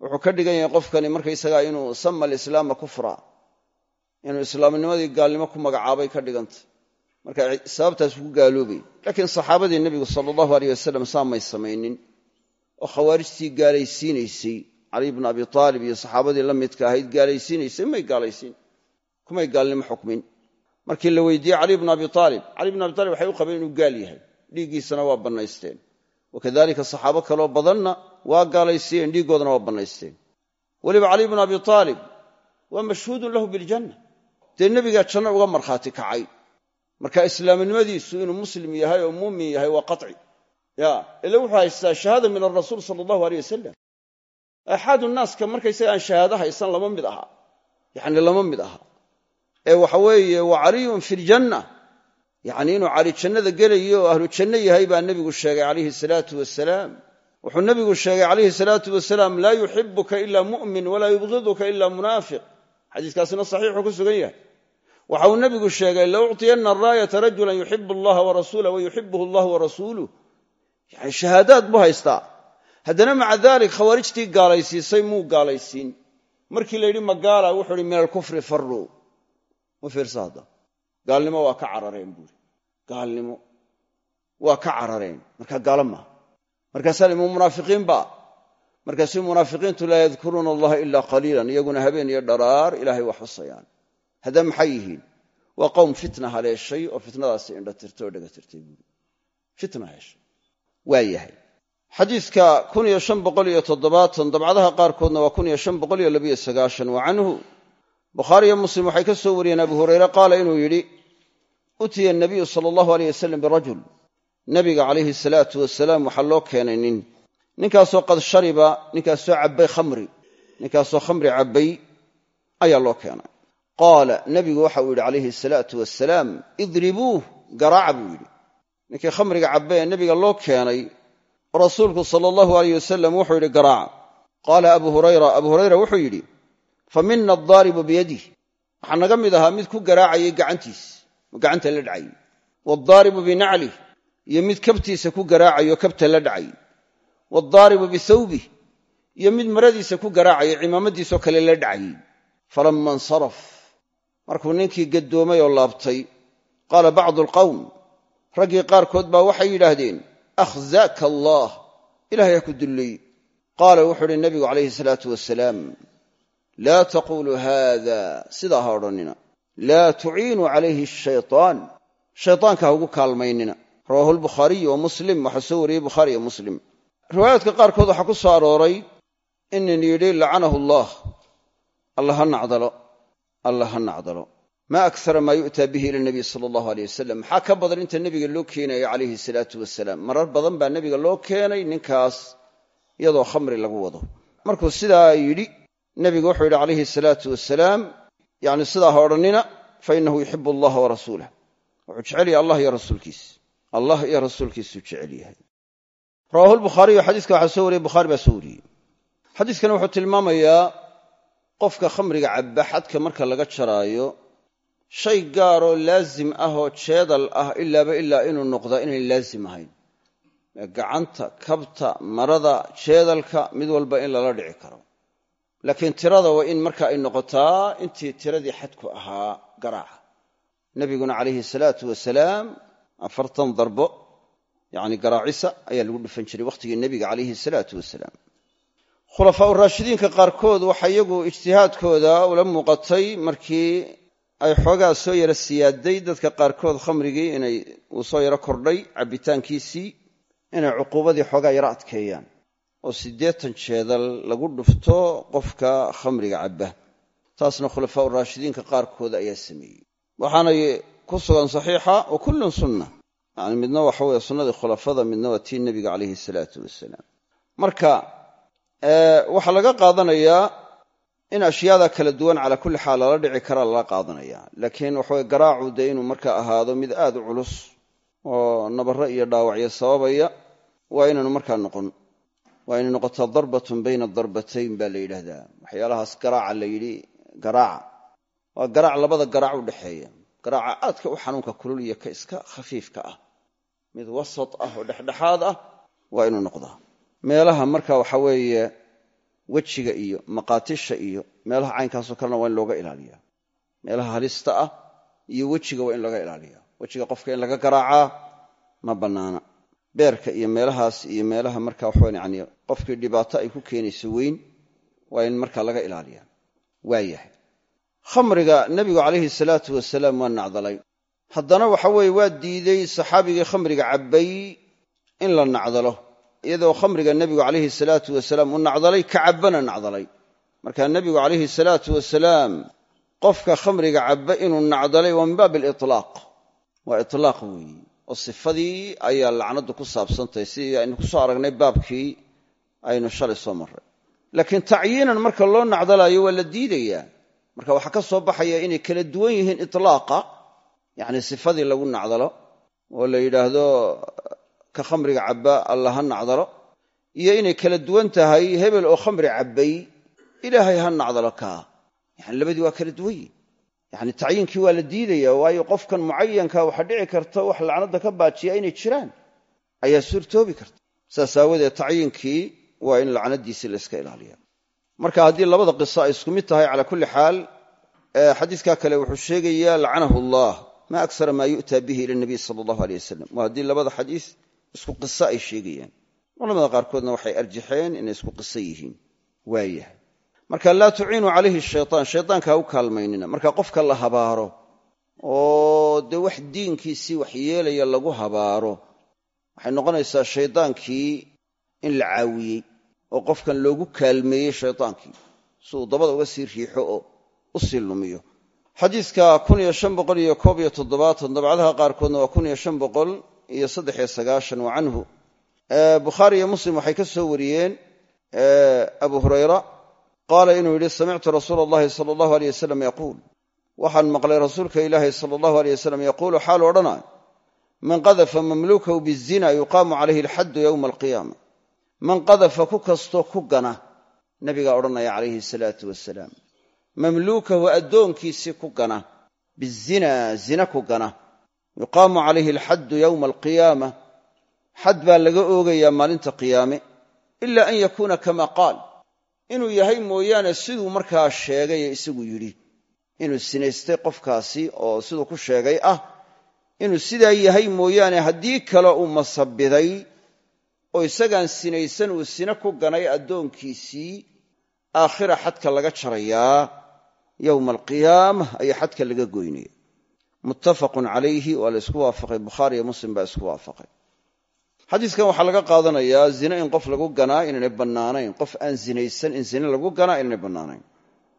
wuxuu ka dhigan yahay qofkani markaysagaa inuu sama alislaama kufra inuu islaamnimadii gaalnimo ku magacaabay ka dhigantay. Marka sababtaas ku gaaloobay laakiin saxaabadii nebigu sala allahu aleyh wasalam saa may samaynin oo khawaarijtii gaalaysiinaysay caliy bnu abi aalib iyo saxaabadii la midka ahayd gaalaysiinaysay may gaalaysiin kumay gaalnimo xukmin. Markii la weydiiyey caliy bnu abi aalib caliy bnu abi aalib waxay u qabeen inuu gaal yahay. Dhiiggiisana waa bannaysteen. Wakadalika saxaabo kaloo badanna waa gaalaysiiyeen dhiiggoodana waa bannaysteen. Weliba caliy bnu abi aalib waa mashhuudun lahu biljanna dee nebigaa janno uga markhaati kacay. Marka islaamnimadiisu inuu muslim yahay oo muumin yahay waa qaci ya ila wuxuu haystaa shahaada min arasuul sala allahu aleyh wasalam aaxaadu naaska markaysaga aan shahaado haysan lama mid aha. Yacni lama mid aha. Ee waxa weeye wa caliyun fi ljanna yacni inuu cali jannada gelayo oo ahlu janno yahay baa nebigu sheegay calayhi salaatu wasalaam wuxuu nebigu sheegay calayhi salaatu wasalaam laa yuxibuka ila mu'min walaa yubgiduka ila munaafiq xadiiskaasina saxiixuu ku sugan yahay. Waxa uu nebigu sheegay la ucطiyanna araayata rajulan yuxibu allaha warasuulah wa yuxibuhu allah warasuuluh yani shahaadaad buu haystaa. Haddana maca dalik khawaarijtii gaalaysiisay muu gaalaysiin. Markii la yidhi magaala wuxuu ihi min alkufri faruu ma fiirsa hadda. Gaalnimo waa ka carareen buuri gaalnimo waa ka carareen. Marka gaalo maaha. Markaasaa limu munaafiqiin markaasuu munaafiqiintu laa yadkuruuna allaha ila qaliilan iyaguna habeen iyo dharaar ilaahay wax xusayaan haddaba maxay yihiin? Waa qowm fitna haleeshay oo fitnadaasi indha tirtay oo dhega tirtay buuri fitna haleeshay. Waa yahay. Xadiidka kun iyo shan boqol iyo toddobaatan dabcadaha qaarkoodna waa kun iyo shan boqol iyo labiyo sagaashan. Wa canhu bukhaari iyo muslim waxay ka soo wariyeen abu hureyre qaala inuu yidhi utiya nabiyu sala allahu aleyh wasalam birajul nabiga calayhi salaatu wasalaam waxaa loo keenay nin ninkaasoo qad shariba ninkaasoo cabbay khamri ninkaasoo khamri cabbay ayaa loo keenay. Qaala nebigu waxa uu yidhi calayhi salaatu wasalaam idribuuh garaaca buu yidhi. Ninkii khamriga cabbe ee nebiga loo keenay rasuulku sala allahu aleyh wasalam wuxuu yidhi garaaca. Qaala abu hurayra abu hurayra wuxuu yidhi fa mina addaaribu biyadih waxaa mid ahaa mid ku garaacayay gacantiis gacanta la dhacay. Waaddaaribu binaclih iyo mid kabtiisa ku garaacayo kabta la dhacay waaddaaribu bithawbih iyo mid maradiisa ku garaacayo cimaamadiisoo kale la dhacayy falama insaraf markuu ninkii gaddoomay oo laabtay. qaala bacdu alqawm raggii qaarkood baa waxay yidhaahdeen akhzaaka allaah ilahay ha ku dullay. qaala wuxuu uhi nabigu calayhi salaatu wasalaam laa taquluu haada sidaa ha odhannina laa tuciinuu calayhi ashaytaan shaytaanka ha ugu kaalmaynina. rawaahu lbukhaariyu wa muslim waxaa soo wariyey bukhaari muslim riwaayaadka qaarkood waxaa ku soo arooray inin yidhi lacanahu allah. Allah ha nacdalo. Allah ha nacdalo. Maa akara maa yu'taa bihi ila nabiy sala allahu aleyh wasalam maxaa ka badan inta nebiga loo keenayo calayhi salaatu wasalaam marar badan baa nebiga loo keenay ninkaas iyadoo khamri lagu wado. Markuu sidaa yidhi nebigu wuxuu yidhi calayhi salaatu wasalaam yacni sidaa ha odhannina fa innahu yuxibu allaha wa rasuulah wuxuu jecel yahay allah iyo rasuulkiisa allah iyo rasuulkiisuu jecel yahay rawahu lbukhaariyu xadiiska waxaa soo wariyey bukhaari baa soo wariyey. Xadiiskani wuxuu tilmaamayaa qofka khamriga cabba xadka marka laga jaraayo shay gaaroo laazim ah oo jeedal ah ilaaba ilaa inuu noqdaa inayn laazim ahayn. Gacanta kabta marada jeedalka mid walba in lala dhici karo. Laakiin tirada waa in marka ay noqotaa intii tiradii xadku ahaa garaaca. Nebiguna calayhi salaatu wasalaam afartan darbo yacni garaacisa ayaa lagu dhufan jiray wakhtigii nebiga calayhi salaatu wasalaam. Khulafaa uraashidiinka qaarkood waxa iyagu ijtihaadkooda ula muuqatay markii ay xoogaa soo yaro siyaaday dadka qaarkood khamrigii inay uu soo yaro kordhay cabbitaankiisii inay cuquubadii xoogaa yaro adkeeyaan. Oo siddeetan jeedal lagu dhufto qofka khamriga cabba. Taasna khulafaa uraashidiinka qaarkood ayaa sameeyey. Waxaanay ku sugan saxiixa wa kullun sunna yacni midna waxa weeye sunnadii khulafada midna waa tii nebiga calayhi salaatu wasalaam. Marka waxaa laga qaadanayaa in ashyaada kala duwan calaa kulli xaal lala dhici karaa lala qaadanaya. Laakiin waxaweye garaacu dee inuu marka ahaado mid aad u culus oo nabarro iyo dhaawacyo sababaya waa inaanu markaa noqon waa inay noqotaa darbatun bayna darbatayn baa la yidhaahdaa. Waxyaalahaas garaaca la yidhi garaaca waa garaac labada garaac u dhexeeya garaaca aadka u xanuunka kulul iyo ka iska khafiifka ah. Mid wasat ah oo dhexdhexaad ah waa inuu noqdaa. Meelaha marka waxa weeye wejiga iyo maqaatisha iyo meelaha caynkaasoo kalena waa in looga ilaaliyaa. Meelaha halista ah iyo wejiga waa in laga ilaaliyaa. Wejiga qofka in laga garaacaa ma bannaana. Beerka iyo meelahaas iyo meelaha marka waxawan yani qofkii dhibaato ay ku keenayso weyn waa in marka laga ilaaliyaa. Waayahay khamriga nebigu calayhi salaatu wasalaam waa nacdalay. Haddana waxa weeye waa diiday saxaabigii khamriga cabbay in la nacdalo iyadoo khamriga nebigu calayhi salaatu wasalaam u nacdalay ka cabbana nacdalay. Marka nebigu calayhi salaatu wasalaam qofka khamriga cabba inuu nacdalay waa min baab aliطlaaq waa itlaaq weeyi oo sifadii ayaa lacnaddu ku saabsantahay. Sidii aynu ku soo aragnay baabkii aynu shalay soo marray. Laakiin tacyiinan marka loo nacdalaayo waa la diidayaa marka waxaa ka soo baxaya inay kala duwan yihiin itlaaqa yacni sifadii lagu nacdalo oo la yidhaahdo ka khamriga cabba alla ha nacdalo iyo inay kala duwan tahay hebel oo khamri cabbay ilaahay ha nacdalo kaa yani labadii waa kala duwan yihiin yani tacyiinkii waa la diidaya waayo qofkan mucayanka waxaa dhici karta wax lacnadda ka baajiya inay jiraan ayaa suurtoobi karta. Saas aawadeed tacyiinkii waa in lacnadiisii la iska ilaaliya marka haddii labada qiso ay isku mid tahay calaa kulli xaal xadiiskaa kale wuxuu sheegayaa lacanahu allah ma aksara maa yu'taa bihi ila nabiy sala allahu aleyh wasalam waa haddii labada xadiis isku qiso ay sheegayaan. Culamada qaarkoodna waxay arjaxeen inay isku qiso yihiin. Waayahay marka laa tuciinuu calayhi shaytaan shaydaanka ha u kaalmaynina. Marka qofka la habaaro oo dee wax diinkiisii wax yeelaya lagu habaaro waxay noqonaysaa shaydaankii in la caawiyey oo qofkan loogu kaalmeeyey shaydaankii si uu dabada uga sii riixo oo u sii lumiyo. Xadiidka dabcadaha qaarkoodna waa kun iyo shan boqol iyo saddex iyo sagaashan wa canhu. Bukhaari iyo muslim waxay ka soo wariyeen abu hurayra qaala inuu yidhi samictu rasuula allahi sala allahu aleyh wasalam yaquul. Waxaan maqlay rasuulka ilaahi sala allahu aleyh wasalam yaquulu xaalu odhanay man qadafa mamluukahu bizina yuqaamu calayhi alxaddu yowma alqiyaama man qadafa ku kastoo ku gana nabigaa odhanaya calayhi salaatu wasalaam mamluukahu addoonkiisii ku gana bizina zina ku gana. Yuqaamu calayhi alxaddu yowma alqiyaama. Xad baa laga oogayaa maalinta qiyaame ila an yakuuna kama qaal. Inuu yahay mooyaane siduu markaa sheegay ee isagu yidhi inuu sinaystay qofkaasi oo siduu ku sheegay ah inuu sidaa yahay mooyaane haddii kale uu masabiday oo isagaan sinaysan uu sina ku ganay addoonkiisii aakhira xadka laga jarayaa yowma alqiyaama ayaa xadka laga goynaya muttafaqun calayhi waa la isku waafaqay bukhaari iyo muslim baa isku waafaqay. Xadiiskan waxaa laga qaadanayaa zine in qof lagu ganaa inaynay bannaanayn qof aan zinaysan in zine lagu ganaa inaynay bannaanayn.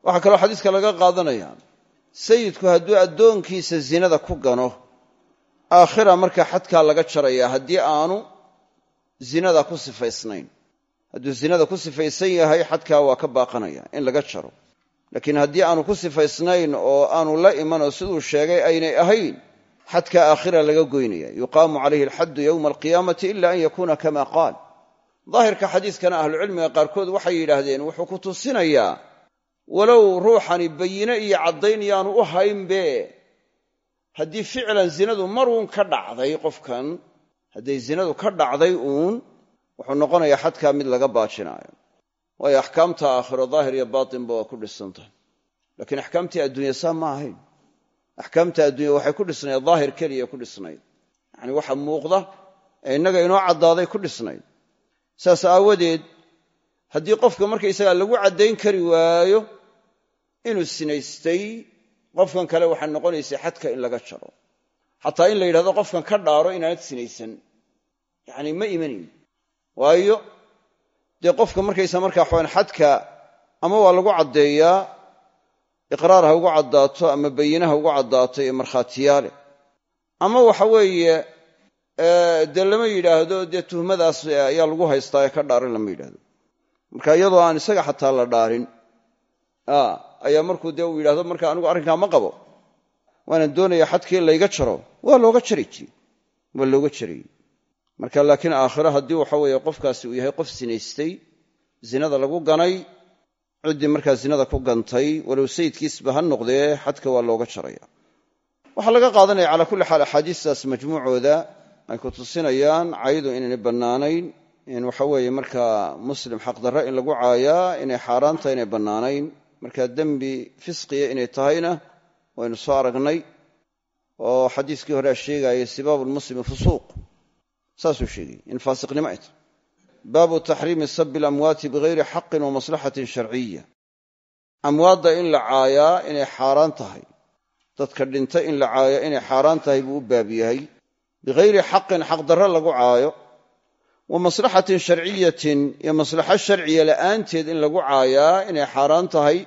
Waxaa kaloo xadiiska laga qaadanayaa sayidku hadduu addoonkiisa zinada ku gano aakhira markaa xadkaa laga jarayaa haddii aanu zinada ku sifaysnayn. Hadduu zinada ku sifaysan yahay xadkaa waa ka baaqanaya in laga jaro. Laakiin haddii aanu ku sifaysnayn oo aanu la imanoo siduu sheegay aynay ahayn xadka aakhira laga goynaya. Yuqaamu calayhi alxaddu yowma alqiyaamati ila an yakuuna kama qaal. Daahirka xadiiskana ahlucilmiga qaarkood waxay yidhaahdeen wuxuu ku tusinayaa walow ruuxani bayine iyo caddayn yaanu u haynbe haddii ficlan zinadu maruun ka dhacday qofkan hadday zinadu ka dhacday uun wuxuu noqonayaa xadkaa mid laga baajinaayo. Waayo axkaamta aakhiro daahir iyo baatinba waa ku dhisan tahay. Laakiin axkaamtii adduunya saa ma ahayn. Axkaamta adduunya waxay ku dhisnayd daahir keliya ku dhisnayd. Yacni waxa muuqda ee innaga inoo caddaaday ku dhisnayd. Saas aawadeed haddii qofka markaysagaa lagu caddayn kari waayo inuu sinaystay qofkan kale waxay noqonaysay xadka in laga jaro xataa in la yidhahdo qofkan ka dhaaro inaanad sinaysan. Yacni ma imanayn waayo dee qofka markaysa markaa xooan xadka ama waa lagu caddeeyaa iqraar ha ugu caddaato ama bayine ha ugu caddaato iyo markhaatiyaale. Ama waxa weeye dee lama yidhaahdo dee tuhmadaas ayaa lagu haystaa ee ka dhaarin lama yidhahdo marka iyadoo aan isaga xataa la dhaarin ayaa markuu dee uu yidhahdo marka anigu arrinkaa ma qabo waanaan doonaya xadkii layga jaro waa looga jari jiri waa looga jarayey marka laakiin aakhiro haddii waxa weeye qofkaasi uu yahay qof sinaystay zinada lagu ganay ciddii markaa zinada ku gantay walow sayidkiisba ha noqdee xadka waa looga jaraya. Waxaa laga qaadanaya calaa kulli xaal axaadiistaas majmuucooda ay ku tusinayaan caydu inaynay bannaanayn in waxa weeye markaa muslim xaqdarre in lagu caayaa inay xaaraan tahay inay bannaanayn. Markaa dembi fisqiya inay tahayna waynu soo aragnay oo xadiiskii horea sheegayay sibaabu lmuslimi fusuuq saasuu sheegayy in faasiqnimo ay tahay baabu taxriimi sabi alamwaati bigayri xaqin wa maslaxatin sharciya amwaadda in la caayaa inay xaaraan tahay. Dadka dhinta in la caayaa inay xaaraan tahay buu u baab yahay. Bigayri xaqin xaqdarre lagu caayo. Wa maslaxatin sharciyatin iyo maslaxo sharciya la'aanteed in lagu caayaa inay xaaraan tahay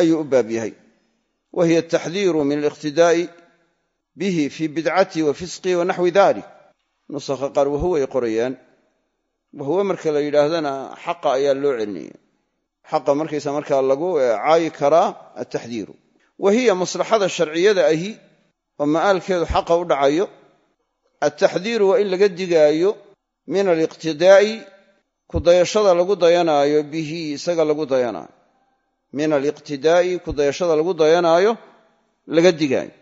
ayuu u baab yahay wa hiya ataxdiiru min aliqhtidaa'i bihi fii bidcatihi wa fisqihi wa naxwi dalik nusakha qaar wahuwa ay qorayaan wahuwe marka la yidhaahdana xaqa ayaa loo celinaya xaqa markaysa markaa lagu caayi karaa ataxdiiru wa hiya maslaxada sharciyada ahi oo ma'aalkeedu xaqa u dhacayo ataxdiiru waa in laga digaayo min aliqtidaa'i kudayashada lagu dayanaayo bihi isaga lagu dayanaayo min aliqtidaa'i kudayashada lagu dayanaayo laga digaayo.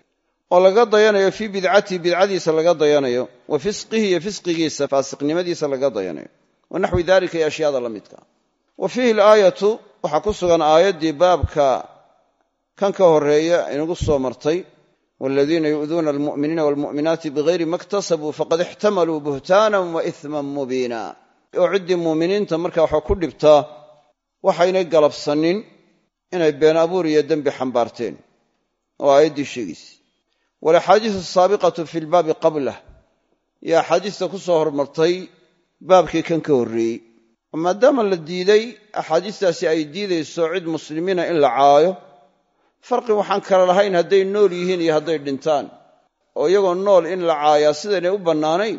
Oo laga dayanayo fii bidcatihi bidcadiisa laga dayanayo wa fisqihi iyo fisqigiisa faasiqnimadiisa laga dayanayo. Wa naxwi dalika iyo ashyaada la midka. Wa fiihi alaayatu waxaa ku sugan aayaddii baabka kan ka horreeya inagu soo martay waladiina yu'duuna almu'miniina waalmu'minaati bigayri ma iktasabuu faqad ixtamaluu buhtaanan wa ihman mubiina. Oo ciddii muuminiinta markaa waxa ku dhibtaa waxaynay galabsanin inay been abuur iyo dembi xambaarteen oo aayaddii sheegaysa walaxaadiisu asaabiqatu fi lbaabi qablah iyo axaadiista ku soo hormartay baabkii kan ka horreeyey. Maadaama la diiday axaadiistaasi ay diidayso cid muslimiina in la caayo farqi waxaan kala lahayn hadday nool yihiin iyo hadday dhintaan. Oo iyagoo nool in la caayaa sidaynay u bannaanayn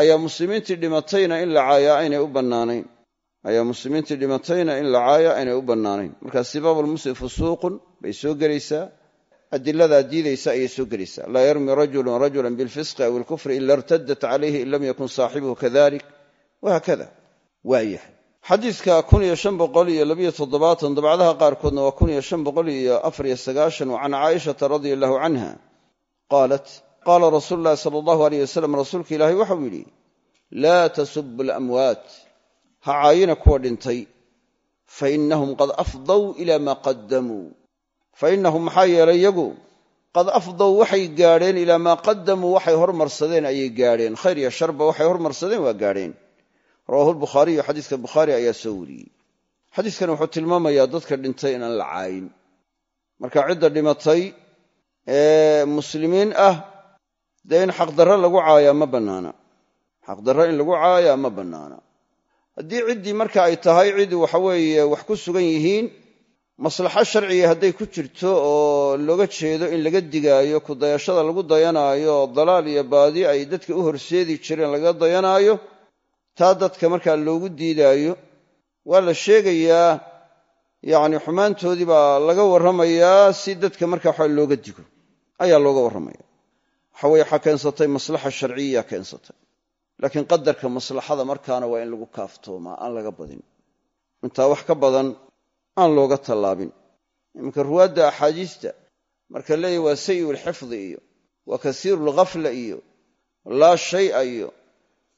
ayaa muslimiintii dhimatayna in la caayaa aynay u bannaanayn ayaa muslimiintii dhimatayna in la caayaa aynay u bannaanayn markaa sibaabulmuslim fusuuqun bay soo gelaysaa adiladaa diidaysa ayay soo gelaysaa. Laa yarmi rajulun rajulan bilfisqi aw ilkufri ila irtadat calayhi in lam yakun saaxibuhu kadalik. Wahaakada waayahay xadiidka kun iyo shan boqol iyo labiyo waa kun iyo shan boqol iyo afariyo sagaashan wa can caaishata radia allahu canha qaalat qaala rasuulu llahi sala allahu ha caayina kuwa dhintay. Fainahum qad afdaw ila maa qaddamuu. Fainahum maxaa yeelay iyagu qad afdaw waxay gaadheen ilaa maa qadamuu waxay hormarsadeen ayay gaadheen. Khayr iyo sharba waxay hormarsadeen waa gaadheen. Rawahu lbukhaariyu xadiiska bukhaari ayaa soo wariyey. Xadiiskan wuxuu tilmaamayaa dadka dhintay inaan la caayin. Marka cidda dhimatay ee muslimiin ah dee in xaqdarre lagu caayaa ma bannaana. Xaqdarre in lagu caayaa ma bannaana haddii ciddii marka ay tahay cid waxaweeye wax ku sugan yihiin maslaxo sharciga hadday ku jirto oo looga jeedo in laga digaayo kudayashada lagu dayanaayo oo dalaal iyo baadi ay dadka u horseedi jireen laga dayanaayo taa dadka markaa loogu diidaayo waa la sheegayaa yacni xumaantoodii baa laga warramayaa si dadka marka waxa looga digo. Ayaa looga warramaya waxa weye waxaa keensatay maslaxa sharciya keensatay laakiin qadarka maslaxada markaana waa in lagu kaaftoomaa aan laga badin. Intaa wax ka badan aan looga tallaabin. Iminka ruwaadda axaadiista marka leeyahy waa sayi'u lxifdi iyo waa kasiiru lghafla iyo laa shay'a iyo.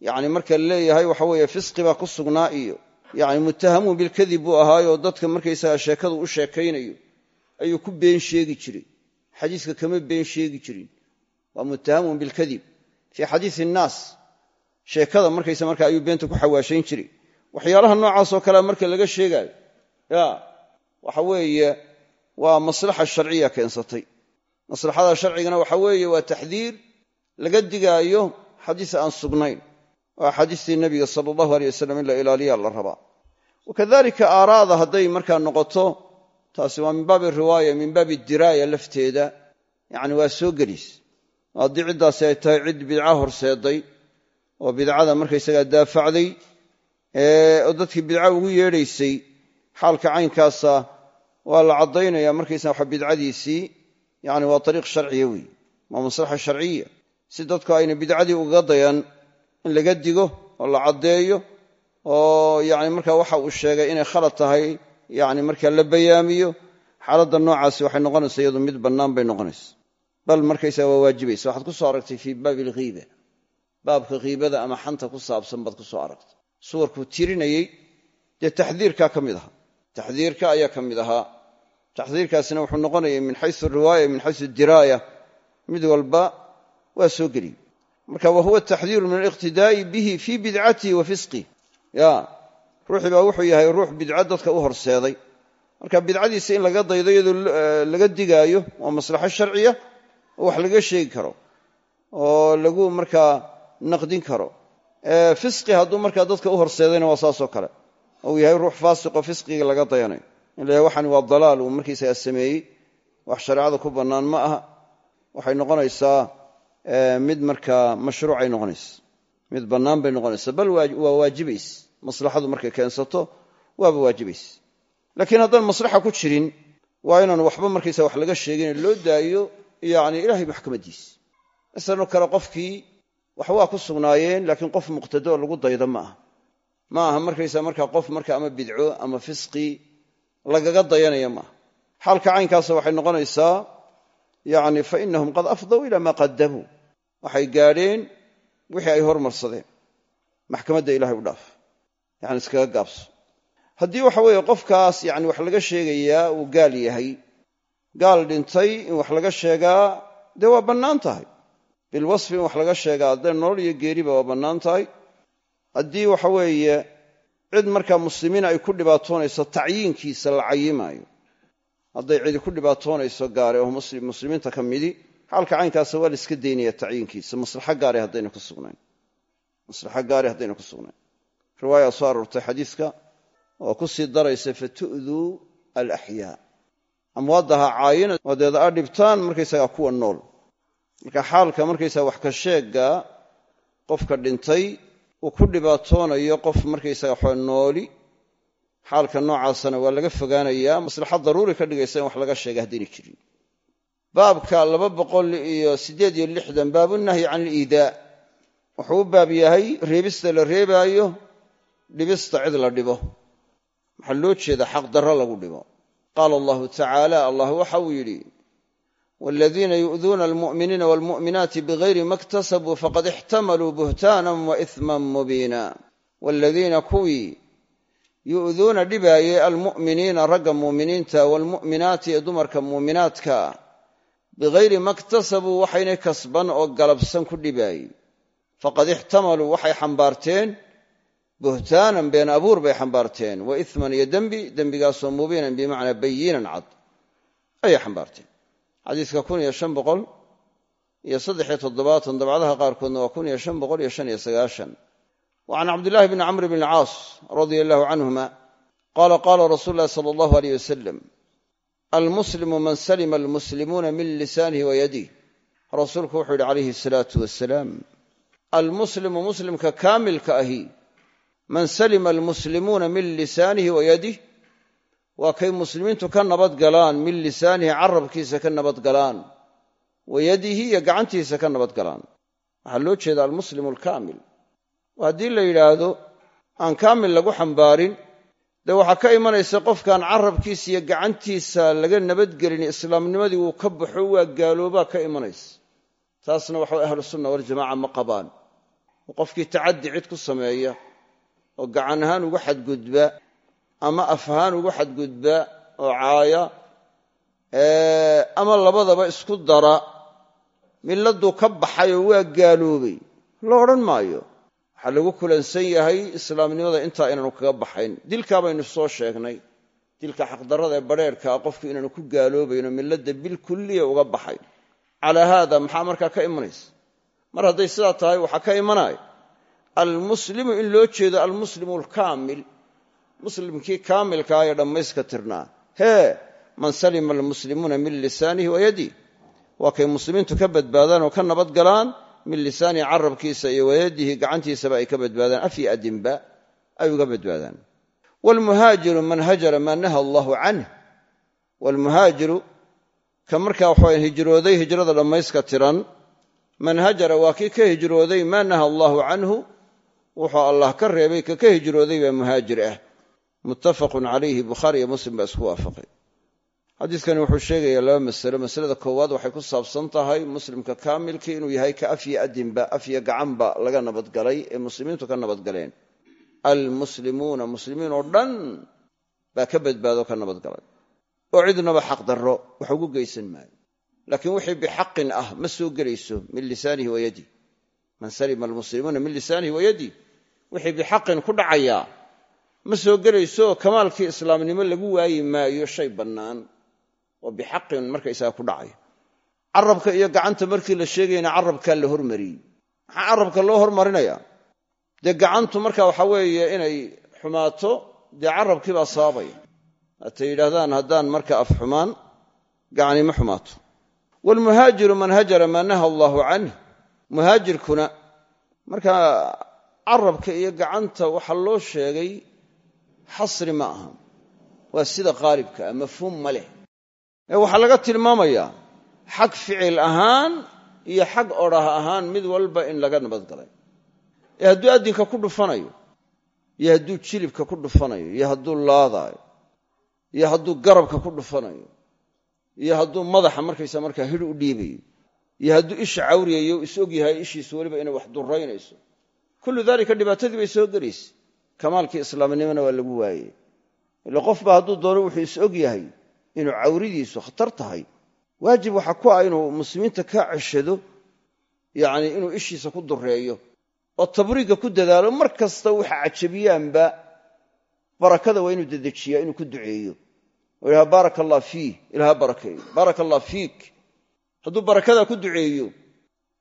Yacni marka leeyahay waxa weeye fisqi baa ku sugnaa iyo yacni muttahamuun bilkadib buu ahaayoo dadka markaysaga sheekadu u sheekaynayo ayuu ku been sheegi jiray. Xadiiska kama been sheegi jirin. Waa muttahamun bilkadib fii xadiisi innaas sheekada markaysa marka ayuu beenta ku xawaashayn jiray. Waxyaalaha noocaasoo kalea marka laga sheegaayo ya waxa weeye waa maslaxa sharciya keensatay. Maslaxada sharcigana waxa weeye waa taxdiir laga digaayo xadiis aan sugnayn. Oo axaadiistii nebiga sala allahu aleyh wasalam in la ilaaliyaa la rabaa. Wakadalika aaraada hadday markaa noqoto taasi waa min baabi riwaaya min baabi diraaya lafteeda yacni waa soo gelis. Haddii ciddaasi ay tahay cid bidca horseeday oo bidcada markaysagaa daafacday oo dadkii bidca ugu yeedhaysay xaalka caynkaasa waa la caddaynaya markaysaa waxa bidcadiisii yani waa ariiq sharciya weeye waa maslaxa sharciya. Si dadku ayna bidcadii ugaga dayan in laga digo oo la caddeeyo oo yani marka waxa uu sheegay inay khalad tahay yani marka la bayaamiyo xaaladda noocaasi waxay noqonaysa iyadu mid bannaan bay noqonaysa bal markaysaa waa waajibaysa waxaad ku soo aragtay fii baabi alghiiba baabka khiibada ama xanta ku saabsan baad ku soo aragtay. Suwarkuu tirinayey dee taxdiirkaa ka mid ahaa taxdiirka ayaa ka mid ahaa. Taxdiirkaasina wuxuu noqonayay min xaysu riwaaya min xaysu diraaya. Mid walba waa soo geliyey marka wa huwa taxdiiru min aliqtidaa'i bihi fii bidcatihi wa fisqih ya ruuxii baa wuxuu yahay ruux bidco dadka u horseeday. Marka bidcadiisa in laga daydo iyadoo laga digaayo waa maslaxo sharciya oo wax laga sheegi karo. Oo lagu markaa naqdin karo. Fisqi hadduu markaa dadka u horseedayna waa saasoo kale. Ou yahay ruux faasiqoo fisqiga laga dayanayo in waxani waa dalaal uu markiisaga sameeyey. Wax shareecada ku bannaan ma aha. Waxay noqonaysaa mid markaa mashruucay noqonaysa. Mid bannaan bay noqonaysaa bal waa waajibays. Maslaxadu markay keensato waaba waajibays. Laakiin haddaan maslaxa ku jirin waa inaan waxba markaysa wax laga sheegin loo daayo yani ilahay maxkamadiisa masalano kale qofkii wax waa ku sugnaayeen laakiin qof muqtado lagu dayda ma aha. Ma aha markaysa markaa qof marka ama bidco ama fisqi lagaga dayanaya maaha xaalka caynkaasa waxay noqonaysaa yani fa inahum qad afdaw ila maa qadamuu waxay gaadheen wixii ay hormarsadeen. Maxkamadda ilahay u dhaaf. Yani iskaga gaabso. Haddii waxa weeye qofkaas yani wax laga sheegayaa uu gaal yahay gaal dhintay in wax laga sheegaa dee waa bannaan tahay bilwasfi in wax laga sheegaa haddee nolol iyo geeriba waa bannaan tahay. Haddii waxa weeye cid markaa muslimiin ay ku dhibaatoonayso tacyiinkiisa la cayimaayo. Hadday cidi ku dhibaatoonayso gaare oo muslimiinta ka midi xaalka caynkaasa waa la iska daynaya tacyiinkiisa. Maslaxo gaare haddayna ku sugnayn. Maslaxo gaare haddayna ku sugnayn. Riwaaya soo aroortay xadiiska oo ku sii daraysa fatu'duu alaxyaa amwaaddaha caayina oo deeda a dhibtaan markaysagaa kuwa nool marka xaalka markaysaga wax ka sheegga qofka dhintay uu ku dhibaatoonayo qof markaysaga waxaa nooli xaalka noocaasana waa laga fogaanayaa maslaxad daruuri ka dhigaysa in wax laga sheega haddayna jirin. Baabka laba boqol iyo siddeed iyo lixdan baabunahyi can iliidaa wuxuu u baab yahay reebista la reebaayo dhibista cid la dhibo. Waxaa loo jeeda xaqdarro lagu dhibo. Qaala allahu tacaala allah waxa uu yidhi waladiina yu'duuna almu'miniina walmu'minaati bigayri ma iktasabuu faqad ixtamaluu buhtaanan wa ihman mubiina waladiina kuwii yu'duuna dhibaayey almu'miniina ragga muuminiinta waalmu'minaati ee dumarka muuminaadka bigayri ma iktasabuu waxaynay kasban oo galabsan ku dhibaayey faqad ixtamaluu waxay xambaarteen buhtaanan been abuur bay xambaarteen wa ihman iyo dembi dembigaasoo mubiinan bimacnaa bayinan cad ayay xambaarteen xadiiska kun iyo shan boqol iyo saddexiyo toddobaatan dabcadaha qaarkoodna waa kun iyo shan boqol iyo shan iyo sagaashan. Wa can cabdillahi bni camr bn alcaas radia allahu canhuma qaala qaala rasuulu llahi sala allahu aleyh wasalam almuslimu man salima almuslimuuna min lisaanihi wa yadih rasuulku wuxuu yidhi calayhi asalaatu wasalaam almuslimu muslimka kaamilka ahi man salima almuslimuuna min lisaanihi wa waa kay muslimiintu ka nabad galaan min lisaanihi carabkiisa ka nabad galaan wa yadihi iyo gacantiisa ka nabad galaan. Waxaa loo jeeda almuslimu alkaamil haddii la yidhaahdo aan kaamil lagu xambaarin dee waxaa ka imanaysa qofkaan carabkiisa iyo gacantiisa laga nabadgelin islaamnimadii wuu ka baxo waa gaaloobaa ka imanaysa. Taasna waxa ahlu sunna waljamaca ma qabaan. Oo qofkii tacaddi cid ku sameeya oo gacan ahaan uga xadgudba ama af ahaan uga xadgudba oo caaya ama labadaba isku dara milladuu ka baxay oo waa gaaloobay la odhan maayo. Waxaa lagu kulansan yahay islaamnimada intaa inaanu kaga baxayn. Dilkaa baynu soo sheegnay dilka xaqdarrada ee badrheerkaa qofku inaanu ku gaaloobayno milladda bilkulliya uga baxay. Calaa haada maxaa markaa ka imanaysa? Mar hadday sidaa tahay waxaa ka imanaya almuslimu in loo jeedo almuslimu alkaamil muslimkii kaamilkaa ee dhammayska tirnaa hee man salima almuslimuuna min lisaanihi wa yadih waa kay muslimiintu ka badbaadaan oo ka nabad galaan min lisaanihi carabkiisa iyo wayadihi gacantiisaba ay ka badbaadaan afyi adinba ay uga badbaadaan. Waalmuhaajiru man hajara maa naha allahu canh waalmuhaajiru ka markaa waxawa hijrooday hijrada dhammayska tiran man hajara waa kii ka hijrooday maa naha allahu canhu. Wuxuu allah ka reebay ka ka hijrooday baa muhaajir ah muttafaqun calayhi bukhaari iyo muslim baa isku waafaqay. Xadiiskani wuxuu sheegayaa laba masalo masalada koowaad waxay ku saabsan tahay muslimka kaamilkii inuu yahay ka afya adinba afya gacanba laga nabadgalay ee muslimiintu ka nabadgaleen almuslimuuna muslimiin oo dhan baa ka badbaado ka nabadgalay oo cidnaba xaqdarro wax ugu geysan maayo. Laakiin wixii bixaqin ah ma soo gelayso min lisaanihi wa man salima almuslimuuna min lisaanihi wa wixii bixaqin ku dhacayaa ma soo gelayso kamaalkii islaamnimo lagu waayi maayo shay bannaan oo bixaqin markaysaga ku dhacaya carabka iyo gacanta markii la sheegayana carabkaa la hormariyey. Maxaa carabka loo hormarinaya dee gacantu marka waxa weeye inay xumaato dee carabkii baa sababaya hatay yidhaahdaan haddaan marka af xumaan gacani ma xumaato. Waalmuhaajiru man hajara maa naha allaahu canh muhaajirkuna marka carabka iyo gacanta waxaa loo sheegay xasri ma aha. Waa sida qaalibka ah mafhuum ma leh. Ee waxaa laga tilmaamayaa xag ficil ahaan iyo xag odhah ahaan mid walba in laga nabadgalay ee hadduu addinka ku dhufanayo iyo hadduu jilibka ku dhufanayo iyo hadduu laadaayo iyo hadduu garabka ku dhufanayo iyo hadduu madaxa markaysa markaa hidh u dhiibayo iyo hadduu isha cawriyayo is og yahay ishiisu weliba inay wax duraynayso kullu daalika dhibaatadii bay soo gelaysa kamaalkii islaamnimona waa lagu waayey. ila qofba hadduu doono wuxuu is og yahay inuu cawridiisu khatar tahay. waajib waxaa ku ah inuu muslimiinta ka ceshado yacni inuu ishiisa ku dureeyo oo tabriigga ku dadaalo mar kasta waxa cajabiyaanba barakada waa inuu dedejiyaa inuu ku duceeyo. oo baaraka allah fiih ilaha barakeeyo. Baaraka allah fiik. Hadduu barakadaa ku duceeyo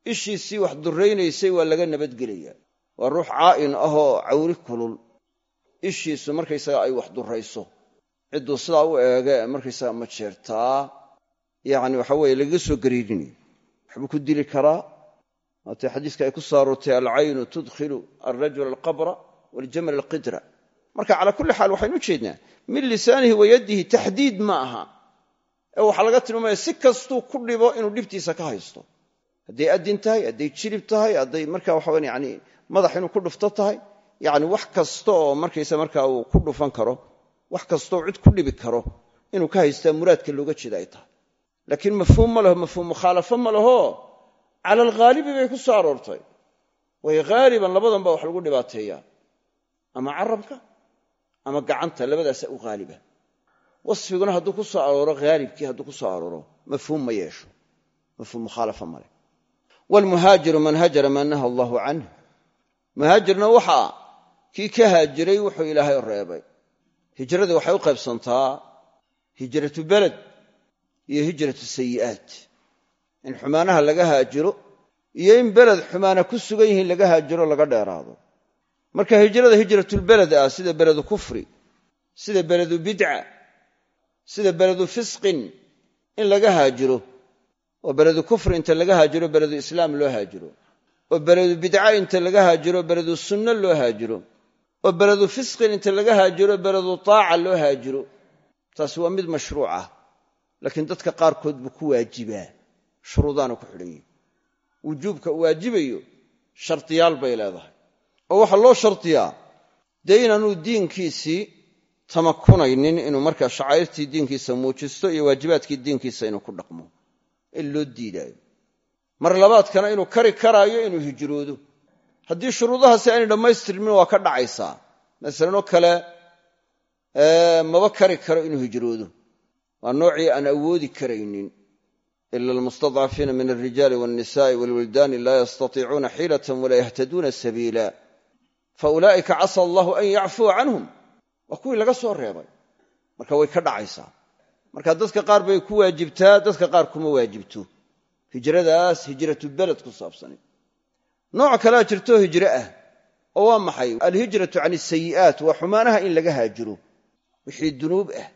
ishiisii wax duraynaysay waa laga nabadgelayaa. Waa ruux caa'in ahoo cawri kulul ishiisu markaysaga ay wax durayso. Cidduu sidaa u eega ee markaysaga ma jeertaa yacni waxa weeye lagaga soo gariirinayo waxbuu ku dili karaa waatay xadiiska ay ku soo aroortay alcaynu tudkhilu alrajula alqabra waljamal alqidra. Marka calaa kulli xaal waxaynu u min lisaanihi wa yaddihi taxdiid ma aha. Ee waxaa laga tilmaamaya si kastuu ku dhibo inuu dhibtiisa ka haysto. Hadday addin tahay hadday jilib tahay hadday marka waxawan yani madax inuu ku dhufto tahay yacni wax kasta oo markaysa markaa uu ku dhufan karo wax kastaoo cid ku dhibi karo inuu ka haystaa muraadka looga jeeda ay tahay. Laakiin mafhuum ma leho mafhuum mukhaalafo ma leho cala alghaalibi bay ku soo aroortay. Waayo haaliban labadan baa wax lagu dhibaateeyaa ama carabka ama gacanta labadaasa u haaliba wasfiguna hadduu ku soo arooro haalibkii hadduu ku soo arooro mafhuum ma yeesho. Mafhuum mukhaalafa ma leh. Waalmuhaajiru man hajara maa naha allaahu canh muhaajirna waxaa kii ka haajiray wuxuu ilaahay reebay. Hijradii waxay u qaybsantaa hijratu beled iyo hijratu sayi'aat. In xumaanaha laga haajiro iyo in beled xumaana ku sugan yihiin laga haajiro laga dheeraado. Marka hijrada hijratulbeled ah sida beledu kufri sida beledu bidca sida beledu fisqin in laga haajiro oo beledu kufri inta laga haajiro beledu islaam loo haajiro oo beledu bidca inta laga haajiro beledu sunno loo haajiro oo beledu fisqin inta laga haajiro beledu taaca loo haajiro. Taasi waa mid mashruuc ah laakiin dadka qaarkood buu ku waajibaa shuruudaana ku xidhan yihi wujuubka waajibayo shardiyaal bay leedahay. Oo waxaa loo shardiyaa dee inaanuu diinkiisii tamakunaynin inuu markaa shacairtii diinkiisa muujisto iyo waajibaadkii diinkiisa inuu ku dhaqmo in loo diidaayo. Mar labaadkana inuu kari karaayo inuu hijroodo haddii shuruudahaasi aynay dhammaystirmin waa ka dhacaysaa masalanoo kale maba kari karo inuu hijroodo. Waa noocii aan awoodi karaynin. Ila almustadcafiina min alrijaali walnisa'i walwildaani laa yastatiicuuna xiilatan walaa yahtaduuna sabiila. Faulaa'ika casa allahu an yacfuwa canhum. Waa kuwii laga soo reebay. Marka way ka dhacaysaa. Marka dadka qaar bay ku waajibtaa dadka qaar kuma waajibto hijradaas hijratu beled ku saabsani nooc kalea jirtoo hijro ah oo waa maxay? Alhijratu can asayi'aat waa xumaanaha in laga haajiro. Wixii dunuub ah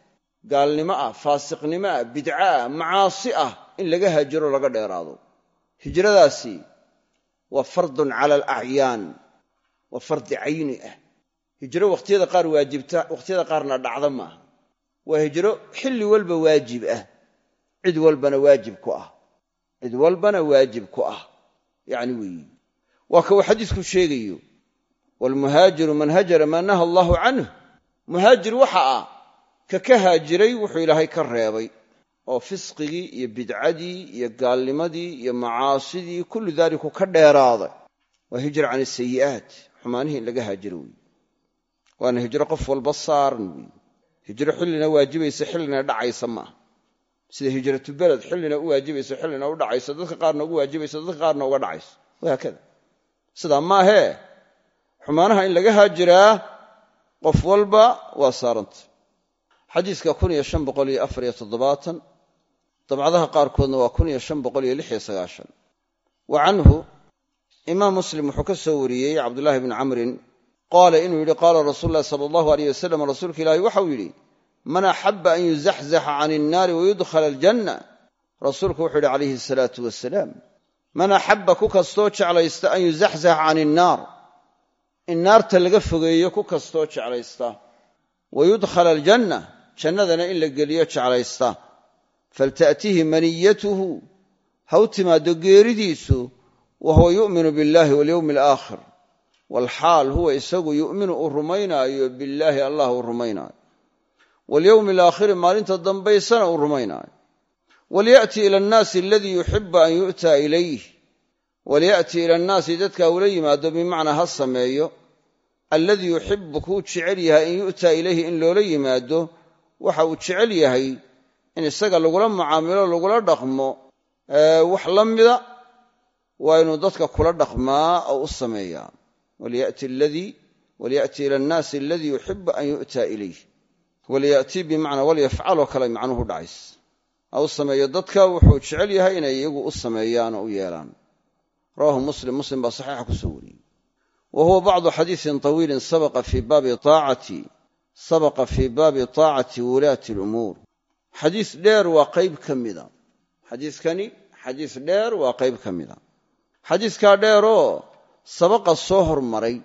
gaalnimo ah faasiqnimo ah bidco ah macaasi ah in laga haajiro laga dheeraado. Hijradaasi waa fardun cala alacyaan waa fardi cayni ah. Hijro wakhtiyada qaar waajibta wakhtiyada qaarna dhacda maaha waa hijro xilli walba waajib ah cid walbana waajib ku ah. Cid walbana waajib ku ah. Yacni weeyi waa ka uu xadiisku sheegayo waalmuhaajiru man hajara maa naha allaahu canh muhaajir waxa ah ka ka haajiray wuxuu ilaahay ka reebay oo fisqigii iyo bidcadii iyo gaalnimadii iyo macaasidii kullu daaliku ka dheeraaday. Waa hijra can asayi'aat xumaanihii in laga haajiro weeye waana hijro qof walba saaran weeye hijro xillina waajibaysa xillina dhacaysa maaha sida hijratu xillina u waajibayso xillina u dadka qaarna ugu waajibayso dadka qaarna uga dhacayso wahaakada sidaa maahee xumaanaha in laga haajiraa qof walba waa saaranta. Xadiiska dabcadaha qaarkoodna waa wa canhu imaam muslim wuxuu ka soo wariyey cabdulahi bni camrin qaala inuu yidhi qaala rasuulu llahi sala allahu aleyh wasalam rasuulka ilaahi waxau yidhi man axaba an yuzaxzaxa can innaari wayudkhala aljanna rasuulku wuxuu yidhi calayhi asalaatu wasalaam man axabba ku kastoo jeclaysta an yuzaxzaxa can innaar. In naarta laga fogeeyo ku kastoo jeclaysta. Wayudkhala aljanna jannadana in la geliyo jeclaysta. Falta'tihi maniyatuhu ha u timaaddo geeridiisu wa huwa yu'minu biاllahi walyowmi alaakhir walxaal huwa isagu yu'minu uu rumaynaayo billaahi allah uu rumaynaayo. Walyowmi alaakhiri maalinta dambaysana uu rumaynaayo walya'ti ila annaasi aladii yuxibu an yu'taa ilayh walya'ti ila annaasi dadka ula yimaado bimacnaa ha sameeyo alladii yuxibu kuu jecel yahay in yu'taa ilayhi in loola yimaado waxa uu jecel yahay in isaga lagula mucaamilo lagula dhaqmo wax la mida waa inuu dadka kula dhaqmaa oo u sameeyaa walya'ti ila annaasi aladii yuxibu an yu'taa ilayh walya'tii bimacnaa walyafcaloo kale macnuhu dhacays ha sameeyo dadka wuxuu jecel yahay inay iyagu u sameeyaan oo u yeelaan. Rawahu muslim muslim baa saxiixa ku soo wariyey. Wa huwa bacdu xadiisin tawiilin sabaqa fii baabi aacati sabaqa fii baabi taacati wulaati alumuur. Xadiis dheer waa qayb ka mida. Xadiiskani xadiis dheer waa qayb ka mida. Xadiiskaa dheeroo sabaqa soo hormaray.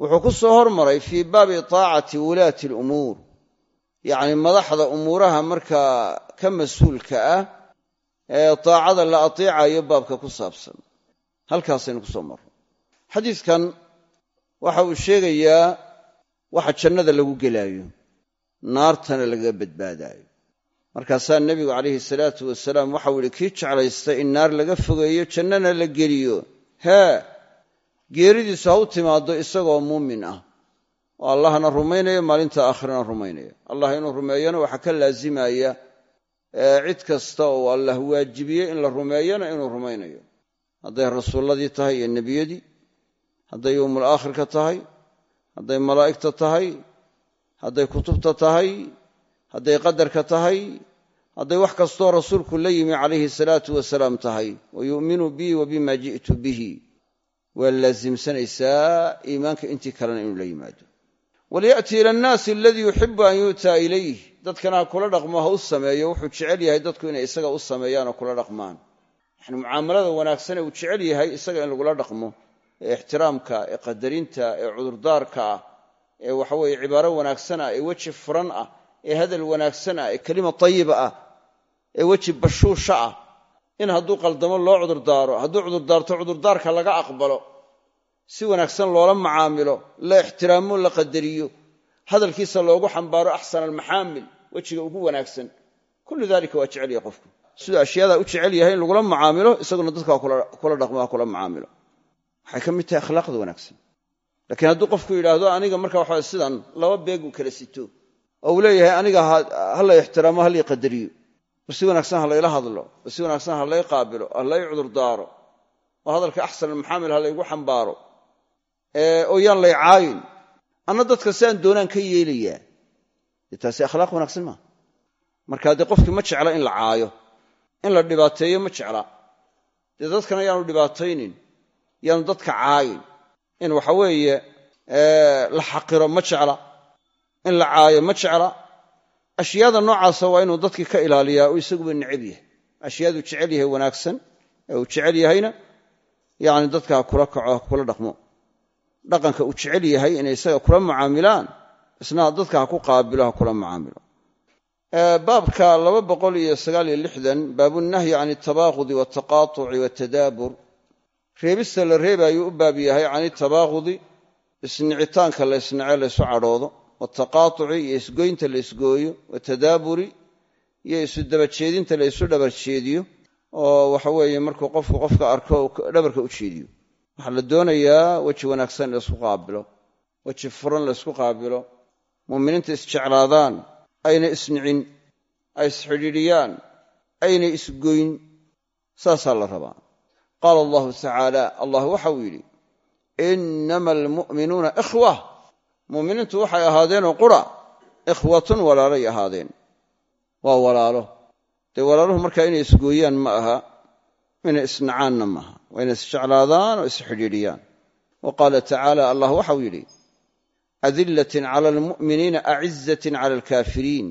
Wuxuu ku soo hormaray fii baabi taacati wulaati alumuur yacni madaxda umuuraha markaa ka mas'uulka ah ee taacada la atiicayo baabka ku saabsan. Halkaasaynu ku soo marro. Xadiiskan waxa uu sheegayaa waxa jannada lagu gelaayo naartana lagaga badbaadaayo. Markaasaa nebigu calayhi salaatu wasalaam waxau yidhi kii jeclaysta in naar laga fogeeyo jannana la geliyo. Hee geeridiisu ha u timaaddo isagoo muumin ah allahna rumaynaya maalinta aakhirana rumaynaya allah inuu rumeeyona waxaa ka laazimaya cid kasta oo allah waajibiyey in la rumeeyona inuu rumaynayo. Hadday rasuulladii tahay iyo nebiyadii hadday yowmul aakhirka tahay hadday malaa'igta tahay hadday kutubta tahay hadday qadarka tahay hadday wax kastoo rasuulku la yimi calayhi salaatu wasalaam tahay. Wa yu'minu bii wa bima ji'tu bihi. Waa laasimsanaysaa iimaanka intii kalena inuu la yimaado walya'ti ila annaasi aladii yuxibu an yu'taa ilayh dadkana ha kula dhaqmo ha u sameeyo. Wuxuu jecel yahay dadku inay isaga u sameeyaan oo kula dhaqmaan. Yani mucaamalada wanaagsan ee uu jecel yahay isaga in lagula dhaqmo ee ixtiraamka ee qadarinta ee cudurdaarka ah ee waxaweeye cibaaro wanaagsan ah ee weji furan ah ee hadal wanaagsan ah ee kelima tayiba ah ee weji bashuusha ah. In hadduu qaldamo loo cudurdaaro hadduu cudurdaarto cudurdaarka laga aqbalo si wanaagsan loola macaamilo la ixtiraamo la qadariyo. Hadalkiisa loogu xambaaro axsana almaxaamil wejiga ugu wanaagsan. Kullu dalika waa jecel yahay qofku. Siduu ashyaadaa u jecel yahay in lagula macaamilo isaguna dadka kula dhaqmaa kula macaamilo. Waxay ka mid tahay akhlaaqda wanaagsan. Laakiin hadduu qofku yidhaahdo aniga marka waxa sidan laba beeg uu kala sito oo uu leeyahay aniga ha ixtiraamo ha qadariyo. Si wanaagsan ha layla hadlo war si wanaagsan ha lay qaabilo ha cudurdaaro oo hadalka axsan almaxaamil ha xambaaro oo yaan lay caayin. Anna dadka siaan doonaan ka yeelayaa. Dee taasi akhlaaq wanaagsan maaha marka dee qofkii ma jecla in la caayo in la dhibaateeyo ma jecla. Dee dadkana yaanu dhibaataynin yaanu dadka caayin. In waxa weeye la xaqiro ma jecla in la caayo ma jecla. Ashyaada noocaasa waa inuu dadkii ka ilaaliyaa oo isaguba necab yahay. Ashyaaduu jecel yahay wanaagsan ee uu jecel yahayna yani dadka ha kula kaco ha kula dhaqmo dhaqanka uu jecel yahay inay isaga kula mucaamilaan isna dadka ha ku qaabilo ha kula mucaamilo. Baabka laba boqol iyo sagaal iyo lixdan baabunahyi can altabaaqudi waltaqaatuci waltadaabur reebista la reebaayuu u baab yahay can itabaaqudi isnicitaanka la isnace laysu cadhoodo. Waltaqaatuci iyo isgoynta la isgooyo. Watadaaburi iyo isu dabajeedinta la isu dhabarjeediyo oo waxa weeye markuu qofku qofka arko dhabarka u jeediyo waxaa la doonayaa weji wanaagsan in laysku qaabilo weji furan laysku qaabilo muuminiinta isjeclaadaan ayna isnicin ay isxidhiidhiyaan ayna isgoyn saasaa la rabaa. Qaala allahu tacaala allah waxau yidhi innama almu'minuuna ikhwa. Muuminiintu waxay ahaadeenoo qura ikhwatun walaalay ahaadeen. Waa walaalo. Dee walaaluhu markaa inay isgooyaan ma aha inay isnacaanna maaha waa inay isjeclaadaan oo isxidhiidhiyaan wa qaala tacaala allah waxau yidhi adillatin cala almu'miniina acizatin cala alkaafiriin.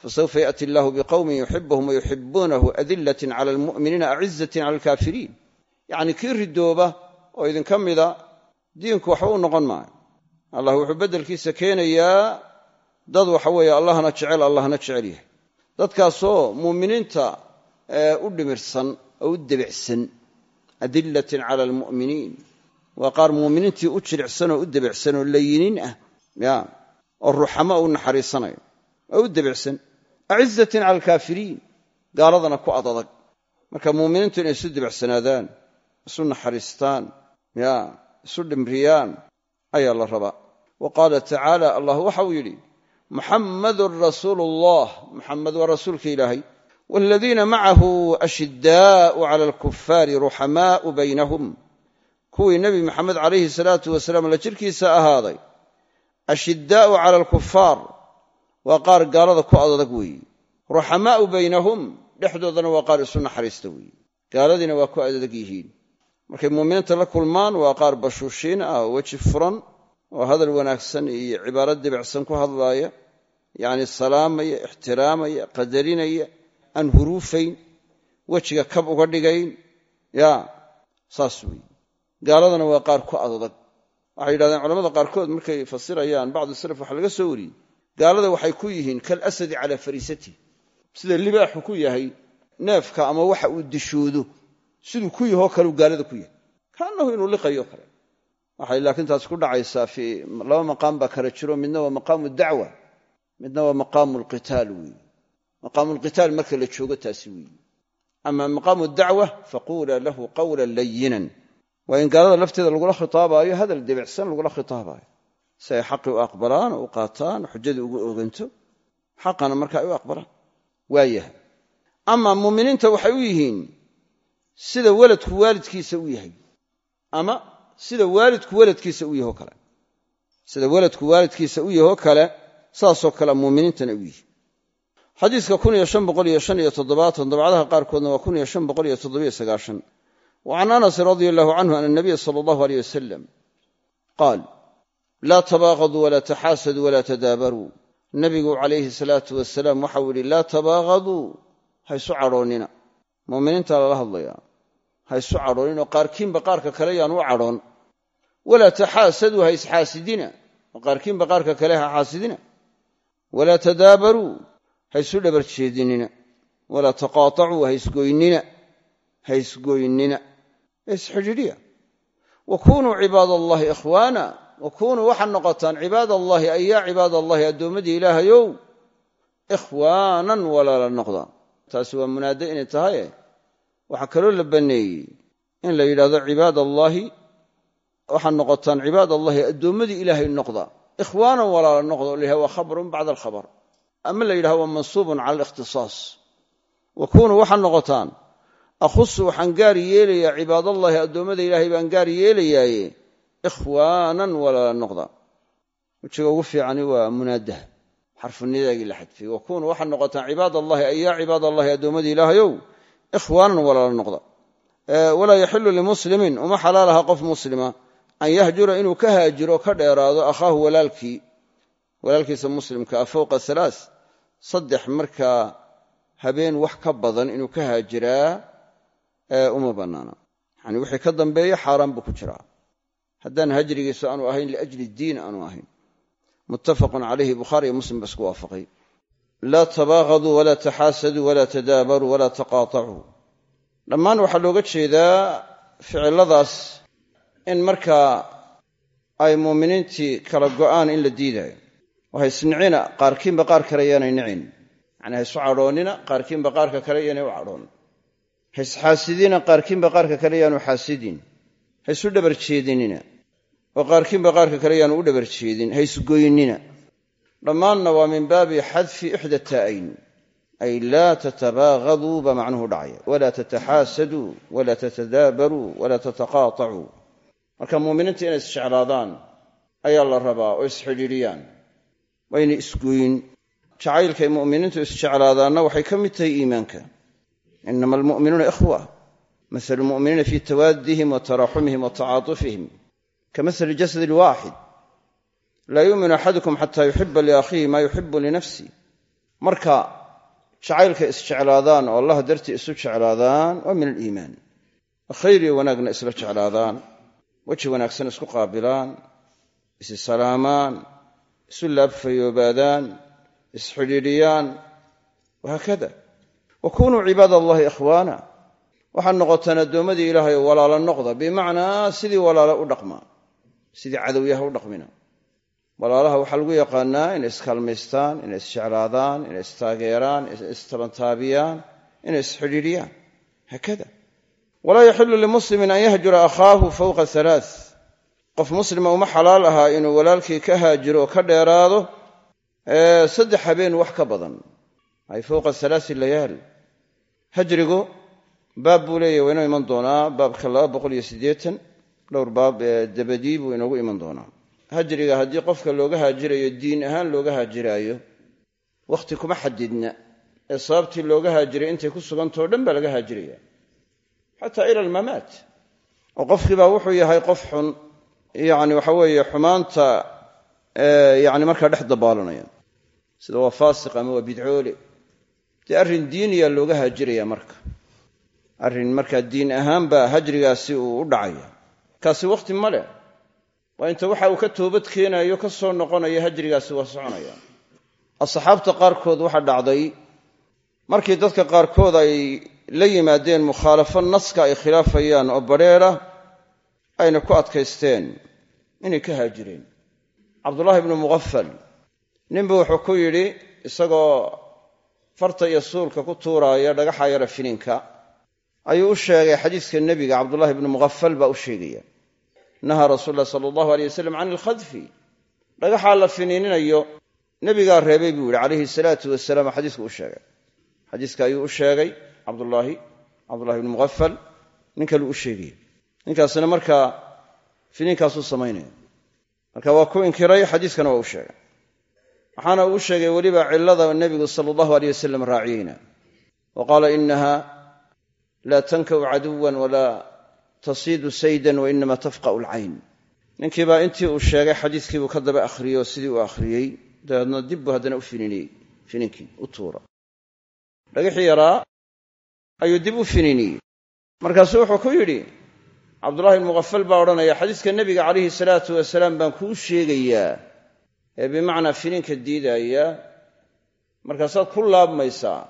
Fasawfa yaأti allahu biqowmin yuxibuhum wayuxibuunahu adillatin cala almu'miniina acizatin cala alkaafiriin. Yacni kii ridooba oo idinka mida diinku waxba u noqon maayo. Allah wuxuu beddelkiisa keenayaa dad waxa weeye allahna jecel allahna jecel yahay. Dadkaasoo muuminiinta u dhimirsan oo u debicsan adillatin cala almu'miniin. Waa qaar muuminiintii u jilicsan oo u debicsan oo layiniin ah ya oo ruxamo u naxariisanayo oo u debicsan. Acizatin cala alkaafiriin gaaladana ku adadag marka muuminiintu inay isu debicsanaadaan isu naxariistaan ya isu dhimriyaan ayaa la rabaa. Wa qaala tacaala allah waxau yidhi muxammadun rasuulu ullah muxamed waa rasuulka ilaahay waaladiina macahu ashiddaa'u cala alkufaari ruxamaa'u baynahum kuwii nebi maxamed calayhi salaatu wasalaam la jirkiisa ahaaday ashiddaa'u cala alkufaar waa qaar gaalada ku adadag weeye ruxamaa'u baynahum dhexdoodana waa qaar isu naxariista weeye gaaladiina waa ku adadag yihiin markay muuminiinta la kulmaan waa qaar bashuushiin ah oo weji furan oo hadal wanaagsan iyo cibaaro debicsan ku hadlaaya yacni salaamaya ixtiraamaya qadarinaya aan huruufayn wejiga kab uga dhigayn ya saas weeye. Gaaladana waa qaar ku adadag waxay yidhahdeen culamada qaarkood markay fasirayaan bacdu salaf waxaa laga soo wariyey gaalada waxay ku yihiin kal asadi calaa fariisatih sida libaaxu ku yahay neefka ama waxa uu dishoodo siduu ku yahoo kaleu gaalada ku yahay. Kaannahu inuu liqayo kale. Waxay laakiin taas ku dhacaysaa fii laba maqaam baa kala jiro midna waa maqaamu dacwa midna waa maqaamu alqitaal weeye maqaamu alqitaal marka la joogo taasi weeye ama maqaamu dacwa faquula lahu qawlan layinan waa in gaalada lafteeda lagula khitaabaayo hadal debicsan lagula khitaabaayo. Si ay xaqii u aqbalaan oo u qaataan oo xujadii ugu oganto xaqana marka ay u aqbalaan. Waayahay ama muuminiinta waxay u yihiin sida weladku waalidkiisa u yahay. Ama sida waalidku weladkiisa u yahoo kale. Sida weladku waalidkiisa u yahoo kale saasoo kale muuminiintana u xadiiska dabcadaha qaarkoodna waa wa can anasin radia allahu canhu ana nabiya sala allahu aleyh wasalam qaal laa tabaaqaduu walaa taxaasaduu walaa tadaabaruu nabigu calayhi salaatu wasalaam waxau yidhi laa tabaaqaduu ha ysu cadhoonnina. Muuminiinta lala hadlayaa ha ysu cadhoonin oo qaarkiinba qaarka kale yaan u cadhoon. Walaa taxaasaduu ha isxaasidina oo qaarkiinba qaarka kale ha xaasidina. Walaa tadaabaruu ha isu dhabar jeedinina walaa taqaatacuu ha isgoynina ha isgoynina. Isxidhiidhiya wa cibaad allahi ikhwaana wa kunuu waxaad noqotaan cibaad allahi ay yaa cibaad allahi addoommadii ilaahayow ikhwaanan walaala noqda. Taasi waa munaade inay tahaye waxaa kaloo la banneeyey in la yidhahdo cibaad allaahi waxaad noqotaan cibaad allahi addoommadii ilaahay noqda. Ikhwaanan walaala noqda o la yidhahdo waa khabarun bacda alkhabar ama la yidhahdo waa mansuubun cala alikhtisaas. Wa kunuu waxaad noqotaan akhusu waxaan gaar yeelayaa cibaadallaahi addoommada ilaahay baan gaar yeelayaaye ikhwaanan walaala noqda. Wejiga ugu fiicani waa munaadaha xarfunidaagii la xadfiyey. Wa kunuu noqotaan cibaad allahi ay addoommadii ilaahayow ikhwaanan walaala noqda. Walaa yaxilu limuslimin uma xalaalaha qof muslima an yahjura inuu ka haajiro ka dheeraado akhaahu walaalkii walaalkiisa muslimka ah fowqa saddex markaa habeen wax ka badan inuu ka haajiraa uma bannaana yani wixii ka dambeeya xaaraan buu ku jiraa. Haddaan hajrigiisu aanu ahayn liajli diin aanu ahayn. Muttafaqun calayhi bukhaariiyo muslim ba isku waafaqay. Laa tabaaqaduu walaa taxaasaduu walaa tadaabaruu walaa taqaatacuu. Dhammaan waxaa looga jeedaa ficiladaas in markaa ay muuminiintii kala go'aan in la diidaayo oo haysnicina qaarkiinba qaar kale yaanay nicin. Yacni haysu cadhoonnina qaarkiinba qaarka kale yaanay u cadhoon. Haysxaasidina qaarkiinba qaarka kale yaanu xaasidin. Haysu dhabar jeedinina. Oo qaarkiinba qaarka kale yaanu u dhabar jeedin. Haysgoynina dhammaanna waa min baabi xadfi ixda taa'ayn ay laa tatabaaqaduu baa macnuhu dhacaya. Walaa tataxaasaduu walaa tatadaabaruu walaa tataqaatacuu marka muuminiinta inay isjeclaadaan ayaa la rabaa oo isxidhiidhiyaan wayna isgoyn. Jacaylkay mu'miniintu isjeclaadaanna waxay ka mid tahay iimaanka. Inama almu'minuuna ikhwa. Masalu lmu'miniina fii tawaadihim wa taraaxumihim wa tacaatufihim ka laa yuuminu axadukum xataa yuxiba liakhiihi maa yuxibu linafsi marka jacaylkay isjeclaadaan oo allah dartii isu jeclaadaan waa min aliimaan. Khayr iyo wanaagna isla jeclaadaan. Weji wanaagsan isku qaabilaan isi salaamaan isu laabfayoobaadaan isxidhiidhiyaan wahaakada wa kunuu cibaad allahi ikhwaana. Waxaad noqotaan addoommadii ilaahay walaalo noqda bimacnaa sidii walaalo u dhaqmaa sidii cadowyaha u dhaqmina. Walaalaha waxaa lagu yaqaanaa inay iskaalmaystaan inay isjeclaadaan inay istaageeraan istabantaabiyaan inay isxidhiidhiyaan. Haakada walaa yaxilu limuslimin an yahjura akhaahu fowqa alaa qof muslima uma xalaal ahaa inuu walaalkii ka haajiro oo ka dheeraado saddex habeen wax ka badan. Ay fowqa alaai layaal hajrigu baab buu leeyahy waa inoo iman doonaa baabka laba boqol iyo siddeetan dhowr baab dabadii buu inoogu iman doonaa. Hajriga haddii qofka looga haajirayo diin ahaan looga haajiraayo wakhti kuma xadidna. Ee sababtii looga haajiray intay ku sugantao dhan baa laga haajiraya xataa ila almamaat oo qofkiibaa wuxuu yahay qof xun yani waxa weeye xumaanta yani markaa dhex dabaalanaya sida waa faasiq ama waa bidcoole dee arrin diiniya looga haajiraya marka. Arrin markaa diin ahaan baa hajrigaasi uu u dhacaya. Kaasi wakhti ma leh. Waa inta waxa uu ka toobad keenayo ka soo noqonaya hajrigaasi waa soconaya. Asxaabta qaarkood waxaa dhacday markii dadka qaarkood ay la yimaadeen mukhaalafo naska ay khilaafayaan oo badrheera ayna ku adkaysteen inay ka haajireen. Cabdullaahi ibnu muqafal ninbu wuxuu ku yidhi isagoo farta iyo suulka ku tuuraaya dhagaxa yara fininka ayuu u sheegay xadiiska nebiga cabdullahi ibnu muqafal baa u sheegaya. Nahaa rasuul lah sala allahu aleyh wasalam can ilkhadfi dhagaxaa la finiininayo nebigaa reebay buu yidhi calayhi salaatu wasalaam xadiisku u sheegay. Xadiiska ayuu u sheegay cabdullaahi cabdullahi ibnu muqafal nin u sheegaya ninkaasina markaa finiinkaasuu samaynaya marka waa ku inkiray xadiiskana waa u sheegay. Waxaana uu sheegay weliba cillada nebigu sala allahu aleyh wasalam raaciyeyna. Wa qaala inaha laa tankaw caduwan walaa tasiidu saydan wa inama tafqa'u alcayn. Ninkiibaa intii uu sheegay xadiiskiibuu ka daba akhriyey oo sidii uu akhriyey dabeedna dib buu haddana u fininiyey fininkii u tuura. Dhagixii yaraa ayuu dib u fininiyey markaasuu wuxuu ku yidhi cabdullahi ibnu muqafal baa odhanaya xadiiska nebiga calayhi salaatu wasalaam baan kuu sheegayaa ee bimacnaa finiinka diidaya markaasaad ku laabmaysaa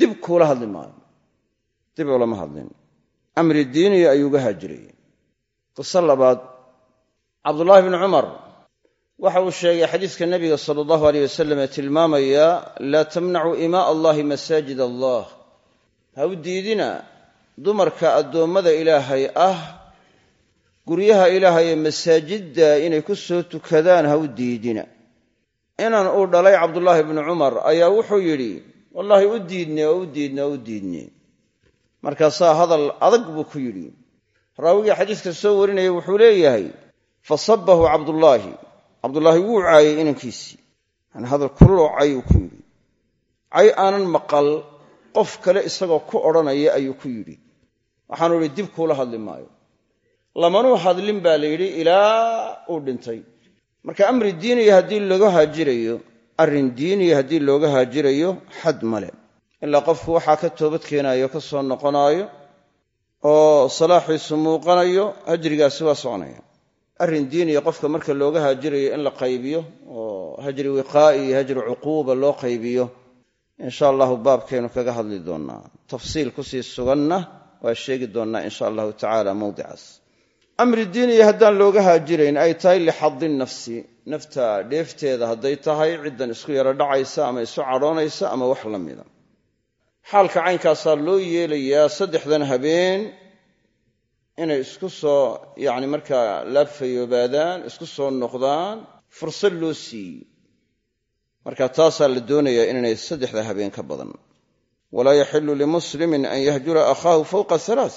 dib kuula hadli maayo dib ulama hadlin. Amri diiniya ayuuga haajirayay. Qiso labaad cabdullaahi bni cumar waxa uu sheegay xadiiska nebiga sala allahu aleyh wasalam ee tilmaamaya laa tamnacu imaa allahi masaajid allah. Ha u diidina dumarka addoommada ilaahay ah guryaha ilaahay ee masaajidda inay ku soo tukadaan ha u diidina. Inan uu dhalay cabdullaahi bnu cumar ayaa wuxuu yidhi wallaahi u diidne oo u diidne oo u diidne. Markaasaa hadal adag buu ku yidhi. Raawigii xadiiska soo warinaya wuxuu leeyahay fa sabbahu cabdullaahi. Cabdullaahi wuu caayay inankiisii. Yani hadal kuloo cay uu ku yidhi. Cay aanan maqal qof kale isagoo ku odhanaya ayuu ku yidhi waxaanu idhi dib kuula hadli maayo. Lamanuu hadlin baa la yidhi ilaa uu dhintay. Marka amri diiniya haddii looga haajirayo arrin diiniya haddii looga haajirayo xad male ilaa qofku waxaa ka toobad keenaayo ka soo noqonaayo oo salaaxiisu muuqanayo hajrigaasi waa soconaya. Arrin diiniya qofka marka looga haajirayo in la qaybiyo oo hajri wiqaa'i iyo hajri cuquuba loo qaybiyo insha allahu baabkaynu kaga hadli doonnaa. Tafsiil ku sii suganna waa sheegi doonnaa insha allahu tacaala mawdicaas. Amri diiniya haddaan looga haajirayn ay tahay lixadi nafsi. Nafta dheefteeda hadday tahay ciddan isku yaro dhacaysa ama isu cadhoonaysa ama wax la mida. Xaalka caynkaasaa loo yeelayaa saddexdan habeen inay isku soo yacni markaa laabfayoobaadaan isku soo noqdaan fursad loo siiyey. Marka taasaa la doonayaa inaynay saddexda habeen ka badan walaa yaxilu limuslimin an yahjura akhaahu fawqa halaa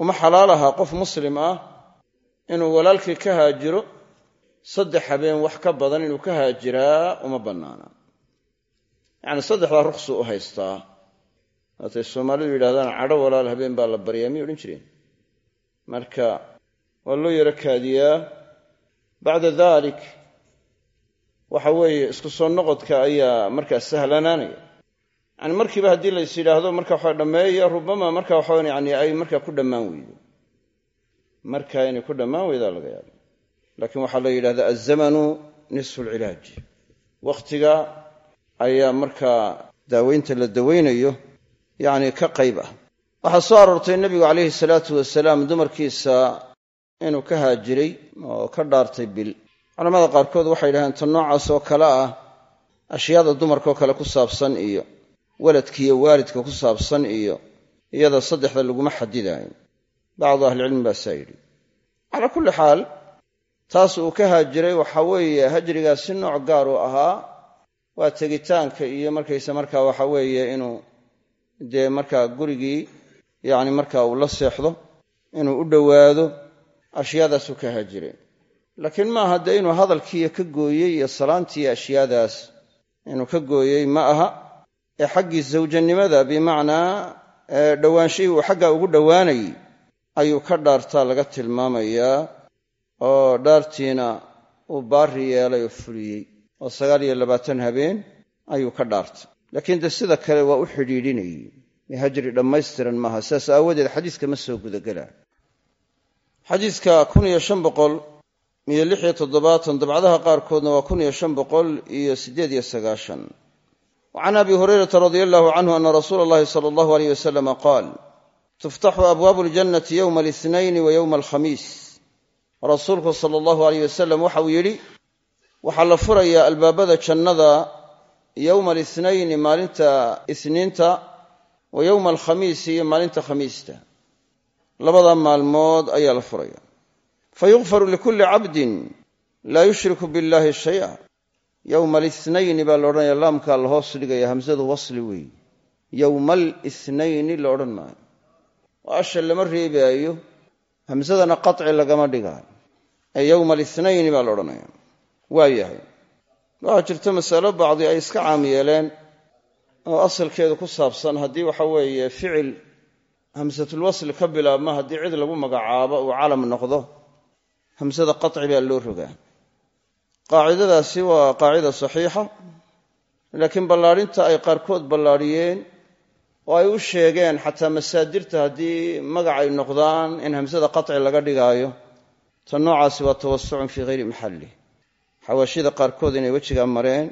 uma xalaalaha qof muslim ah inuu walaalkii ka haajiro saddex habeen wax ka badan inuu ka haajiraa uma bannaana. Yacni saddexdaa ruqsu u haystaa. Waatay soomaalidu yidhahdaan cadho walaal habeen baa la baryaa miyay odhan jireen. Marka waa loo yaro kaadiyaa. Bacda dalik waxa weeye isku soo noqodka ayaa markaa sahlanaanaya yani markiiba haddii lays yidhaahdo marka waxa dhammeeya rubama marka waxawan yani ay markaa ku dhammaan weydo. Markaa inay ku dhammaan weydaa laga yaaba laakiin waxaa la yidhahdaa alzamanu nisfu lcilaaj wakhtiga ayaa markaa daaweynta la dawaynayo yacni ka qayb ah. Waxaa soo aroortay nebigu calayhi salaatu wasalaam dumarkiisa inuu ka haajiray oo ka dhaartay bil. Culamada qaarkood waxay yidhahdeen tan noocaas oo kale ah ashyaada dumarkaoo kale ku saabsan iyo waladkiiyo waalidka ku saabsan iyo iyada saddexda laguma xadidaayo. Bacdu ahlicilmi baa saa yidhi calaa kulli xaal taas uu ka haajiray waxa weeye hajrigaas si nooc gaar uu ahaa waa tegitaanka iyo markayse markaa waxa weeye inuu dee markaa gurigii yacni markaa uu la seexdo inuu u dhowaado ashyaadaasuu ka haajiray. Laakiin maaha dee inuu hadalkiiyo ka gooyey iyo salaantiiyo ashyaadaas inuu ka gooyey ma aha ee xaggii zawjanimada bimacnaa dhowaanshihii uu xaggaa ugu dhowaanayey ayuu ka dhaartaa laga tilmaamayaa oo dhaartiina uu baari yeelay oo fuliyey oo sagaal iyo labaatan habeen ayuu ka dhaartay. Laakiin de sida kale waa u xidhiidhinayey. Hajri dhammaystiran maaha. Sidaas aawadeed xadiiska ma soo gudagelaa xadiiska kun iyo shan boqol iyo lix iyo toddobaatan dabcadaha qaarkoodna waa kun iyo shan boqol iyo siddeed iyo sagaashan وcan abi hurayrata radia allahu canhu ana rasuula allahi sala allahu aleyh wasalama qaal tuftaxu abwaabu aljannati yowma alihnayn wa yowma alkhamiis rasuulku sala allahu aleyh wasalam waxa uu yidhi waxaa la furayaa albaabada jannada yowma alihnayn maalinta isniinta wa yowma alkhamiisi iyo maalinta khamiista labada maalmood ayaa la furaya fayukfaru likulli cabdin laa yushriku biاllahi shaya yowma alithnayni baa la odhanaya laamkaa la dhigaya hamsadu wasli weey. Yowma alithnayni la odhan maayo. Oo lama reebaayo hamsadana qaci lagama dhigaayo ee yowma alithnayni baa la odhanaya. Waa waxaa jirta masalo bacdi ay iska caam yeeleen oo asalkeedu ku saabsan haddii waxa weeye ficil hamsatulwasli ka bilaabma haddii cid lagu magacaabo uu calam noqdo hamsada qaci baa loo rogaa qaacidadaasi waa qaacida saxiixa laakiin ballaadhinta ay qaarkood ballaadhiyeen oo ay u sheegeen xataa masaadirta haddii magacay noqdaan in hamsada qaci laga dhigaayo ta noocaasi waa tawasucun fii hayri maxallih xawaashida qaarkood inay wejigaa mareen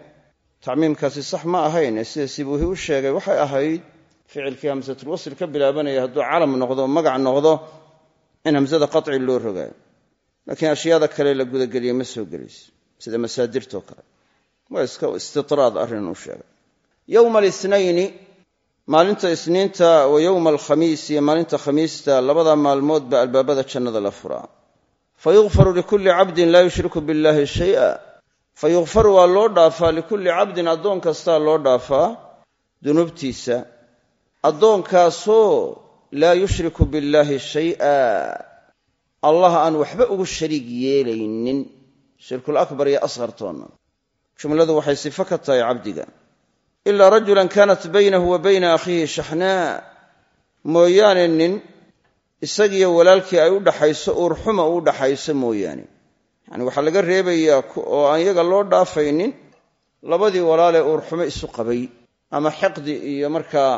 tacmiimkaasi sax ma ahayn sida sibuuhi u sheegay waxay ahayd ficilkii hamsatulwasl ka bilaabanaya hadduu calam noqdo magac noqdo in hamsada qaci loo rogaayo laakiin ashyaada kale la gudageliye ma soo gelayso sida masaadirtoo kale. Waa iska istitraad arrin u sheegay. Yowma alisnayni maalinta isniinta wa yowma alkhamiis iyo maalinta khamiista labada maalmood baa albaabada jannada la furaa. Fa yukfaru likulli cabdin laa yushriku billahi shay'a. Fa yukfaru waa loo dhaafaa likulli cabdin addoon kastaa loo dhaafaa dunuubtiisa. Addoonkaasoo laa yushriku billaahi shay'a. Allah aan waxba ugu shariig yeelaynin shirkul akbar iyo asqartoonna jumladu waxay sifo ka tahay cabdiga. Ilaa rajulan kaanat baynahu wa bayna akhiihi shaxnaa mooyaane nin isagiyo walaalkii ay u dhaxayso uurxuma u dhaxayso mooyaane. Yacani waxaa laga reebayaa oo aan iyaga loo dhaafaynin labadii walaalee uurxumo isu qabay. Ama xiqdi iyo markaa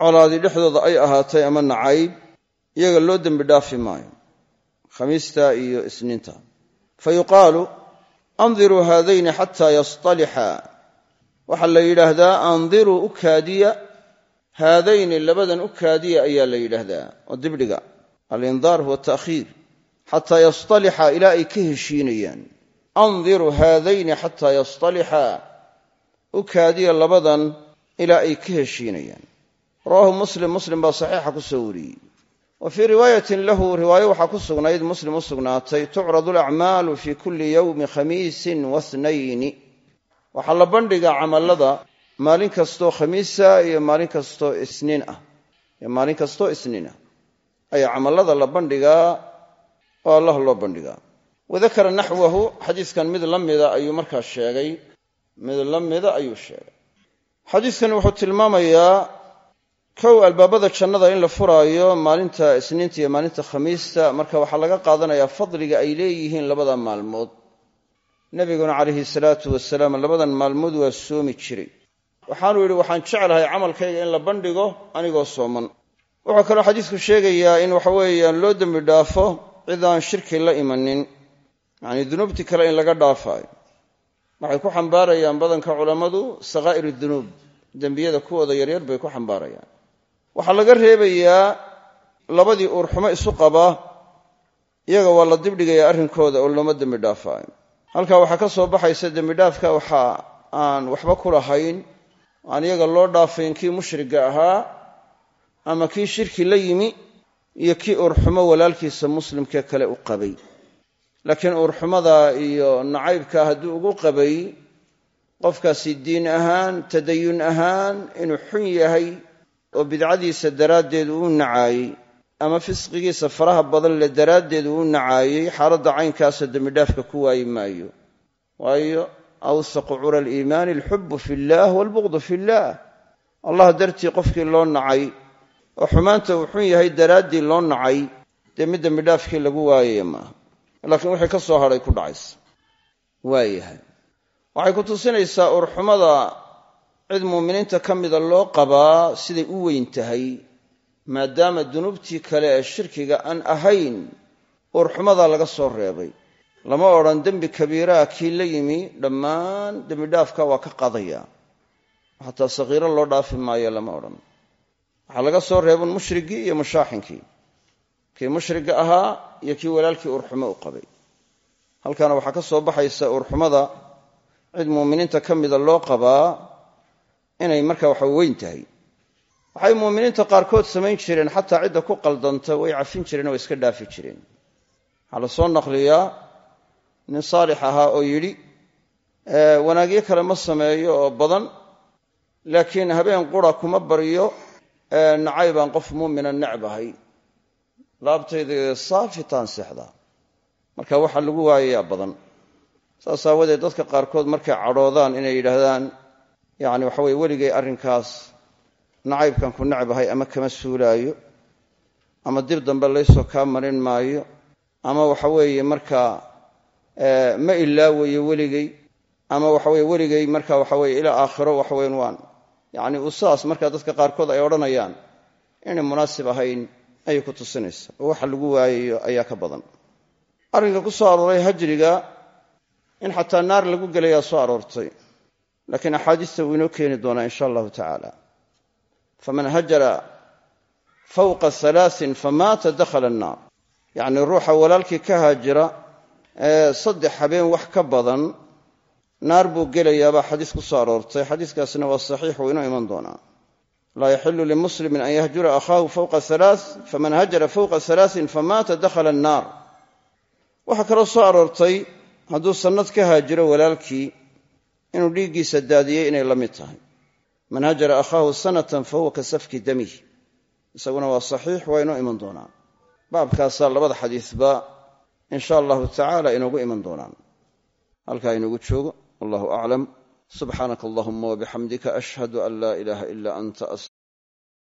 colaadi dhexdooda ay ahaatay ama nacayb iyaga loo dembi dhaafi maayo. Khamiista iyo isniinta fa yuqaalu andiruu haadayni xataa yastalixa waxaa la yidhaahdaa andiruu u kaadiya haadayni labadan u kaadiya ayaa la yidhaahdaa oo dibdhiga. alindaar huwa ta'khiir xataa yastalixa ilaa ay ka heshiinayaan. andiruu haadayni xataa yastalixa u kaadiya labadan ilaa ay ka heshiinayaan. rawaahu muslim muslim baa saxiixa ku soo wariyey wa fii riwaayatin lahu riwaayo waxaa ku sugnayd muslim u sugnaatay tucradu alacmaalu fii kulli yowmi khamiisin wahnayni waxaa la bandhigaa camallada maalin kastoo khamiisa iyo maalin kastoo isniin ah. Iyo maalin kastoo isniin ah. Ayaa camallada la bandhigaa oo allah loo bandhigaa. Wadakara naxwahu xadiiskan mid la mida ayuu markaa sheegay. Mid la mida ayuu sheegay. Xadiiskani wuxuu tilmaamayaa kow albaabada jannada in la furaayo maalinta isniinta iyo maalinta khamiista marka waxaa laga qaadanayaa fadliga ay leeyihiin labada maalmood. Nebiguna calayhi salaatu wasalaam labadan maalmood waa soomi jiray. Waxaanuu yidhi waxaan jeclahay camalkayga in la bandhigo anigoo sooman. Wuxuu kaloo xadiisku sheegayaa in waxa weeyaan loo dembi dhaafo cid aan shirki la imanin yacnii dunuubtii kale in laga dhaafaayo. Waxay ku xambaarayaan badanka culammadu sakaa'ir dunuub dembiyada kuwooda yaryar bay ku xambaarayaan waxaa laga reebayaa labadii uurxumo isu qaba iyaga waa la dibdhigayaa arrinkooda oo looma dembi dhaafaayo. Halkaa waxaa ka soo baxaysa dembidhaafka waxa aan waxba ku lahayn aan iyaga loo dhaafayn kii mushriga ahaa ama kii shirki la yimi iyo kii uurxumo walaalkiisa muslimkee kale u qabay. Laakiin uurxumada iyo nacaybka hadduu ugu qabay qofkaasi diin ahaan tadayun ahaan inuu xun yahay oo bidcadiisa daraaddeed uu nacaayey ama fisqigiisa faraha badan le daraaddeed uu nacaayey xaaladda caynkaasa dembidhaafka ku waayi maayo. Waayo awsaqu cura aliimaani alxubu fi illaah waalbuqdu fi illaah allah dartii qofkii loo nacay oo xumaanta uu yahay daraaddii loo nacay dee mid dembidhaafkii lagu waayaya maaha laakiin wixii ka soo hadhay ku dhacaysa. Waayahay. Waxay ku tusinaysaa uurxumada cid muuminiinta ka mida loo qabaa siday u weyn tahay maadaama dunuubtii kale ee shirkiga aan ahayn uurxumadaa laga soo reebay. Lama odhan dembi kabiiraha kii la yimi dhammaan dembidhaafka waa ka qadaya. Xataa sakiiro loo dhaafi maayo lama odhan. Waxaa laga soo reebun mushrigii iyo mushaaxinkii. Kii mushriga ahaa iyo kii walaalkii uurxumo u qabay. Halkaana waxaa ka soo baxaysa uurxumada cid muuminiinta ka mida loo qabaa inay marka waxa weyn tahay. Waxay muuminiinta qaarkood samayn jireen xataa cidda ku qaldanta way cafin jireen oo iska dhaafi jireen. Waxaa la soo naqliyaa nin saalix ahaa oo yidhi wanaagyo kale ma sameeyo oo badan laakiin habeen qura kuma baryo nacay baan qof muumina necbahay. Laabtayda saafitaan seexdaa. Marka waxaa lagu waayayaa badan. Saas aawadeed dadka qaarkood markay cadhoodaan inay yidhaahdaan yacni waxa weye weligay arrinkaas nacaybkan ku necbahay ama kama suulaayo ama dib dambe laysoo kaa marin maayo ama waxa weeye markaa ma ilaawayo weligay ama waxaweye weligay marka waxaweye ilaa aakhiro waxaweyn waan. Yacni uu saas markaa dadka qaarkood ay odhanayaan inay munaasib ahayn ayay ku tusinaysa. Oo waxa lagu waayayo ayaa ka badan. Arrinka ku soo arooray hajriga in xataa naar lagu gelayaa soo aroortay laakiin axaadiista wuu inoo keeni doonaa insha allahu tacaala. Faman hajara fawqa halaasin famaata dakhala annaar. Yacnii ruuxa walaalkii ka haajira ee saddex habeen wax ka badan naar buu gelayaabaa xadiis ku soo aroortay. Xadiiskaasina waa saxiix wuu inoo iman doonaa. Laa yaxilu limuslimin an yahjura akhaahu fawqa halaa faman hajara fawqa halaasin famaata dakhala annaar. Waxaa kaloo soo aroortay hadduu sannad ka haajiro walaalkii inuu dhiiggiisa daadiyey inay la mid tahay. Man hajara akhaahu sanatan fahuwa ka safki damih isaguna waa saxiix waa inoo iman doonaa. Baabkaasaa labada xadiisba in sha allahu tacaala inoogu iman doonaan. Halkaa inoogu joogo. Wallahu aclam. Subxaanaka allahuma wabixamdika ashhadu an laa ilaaha ila anta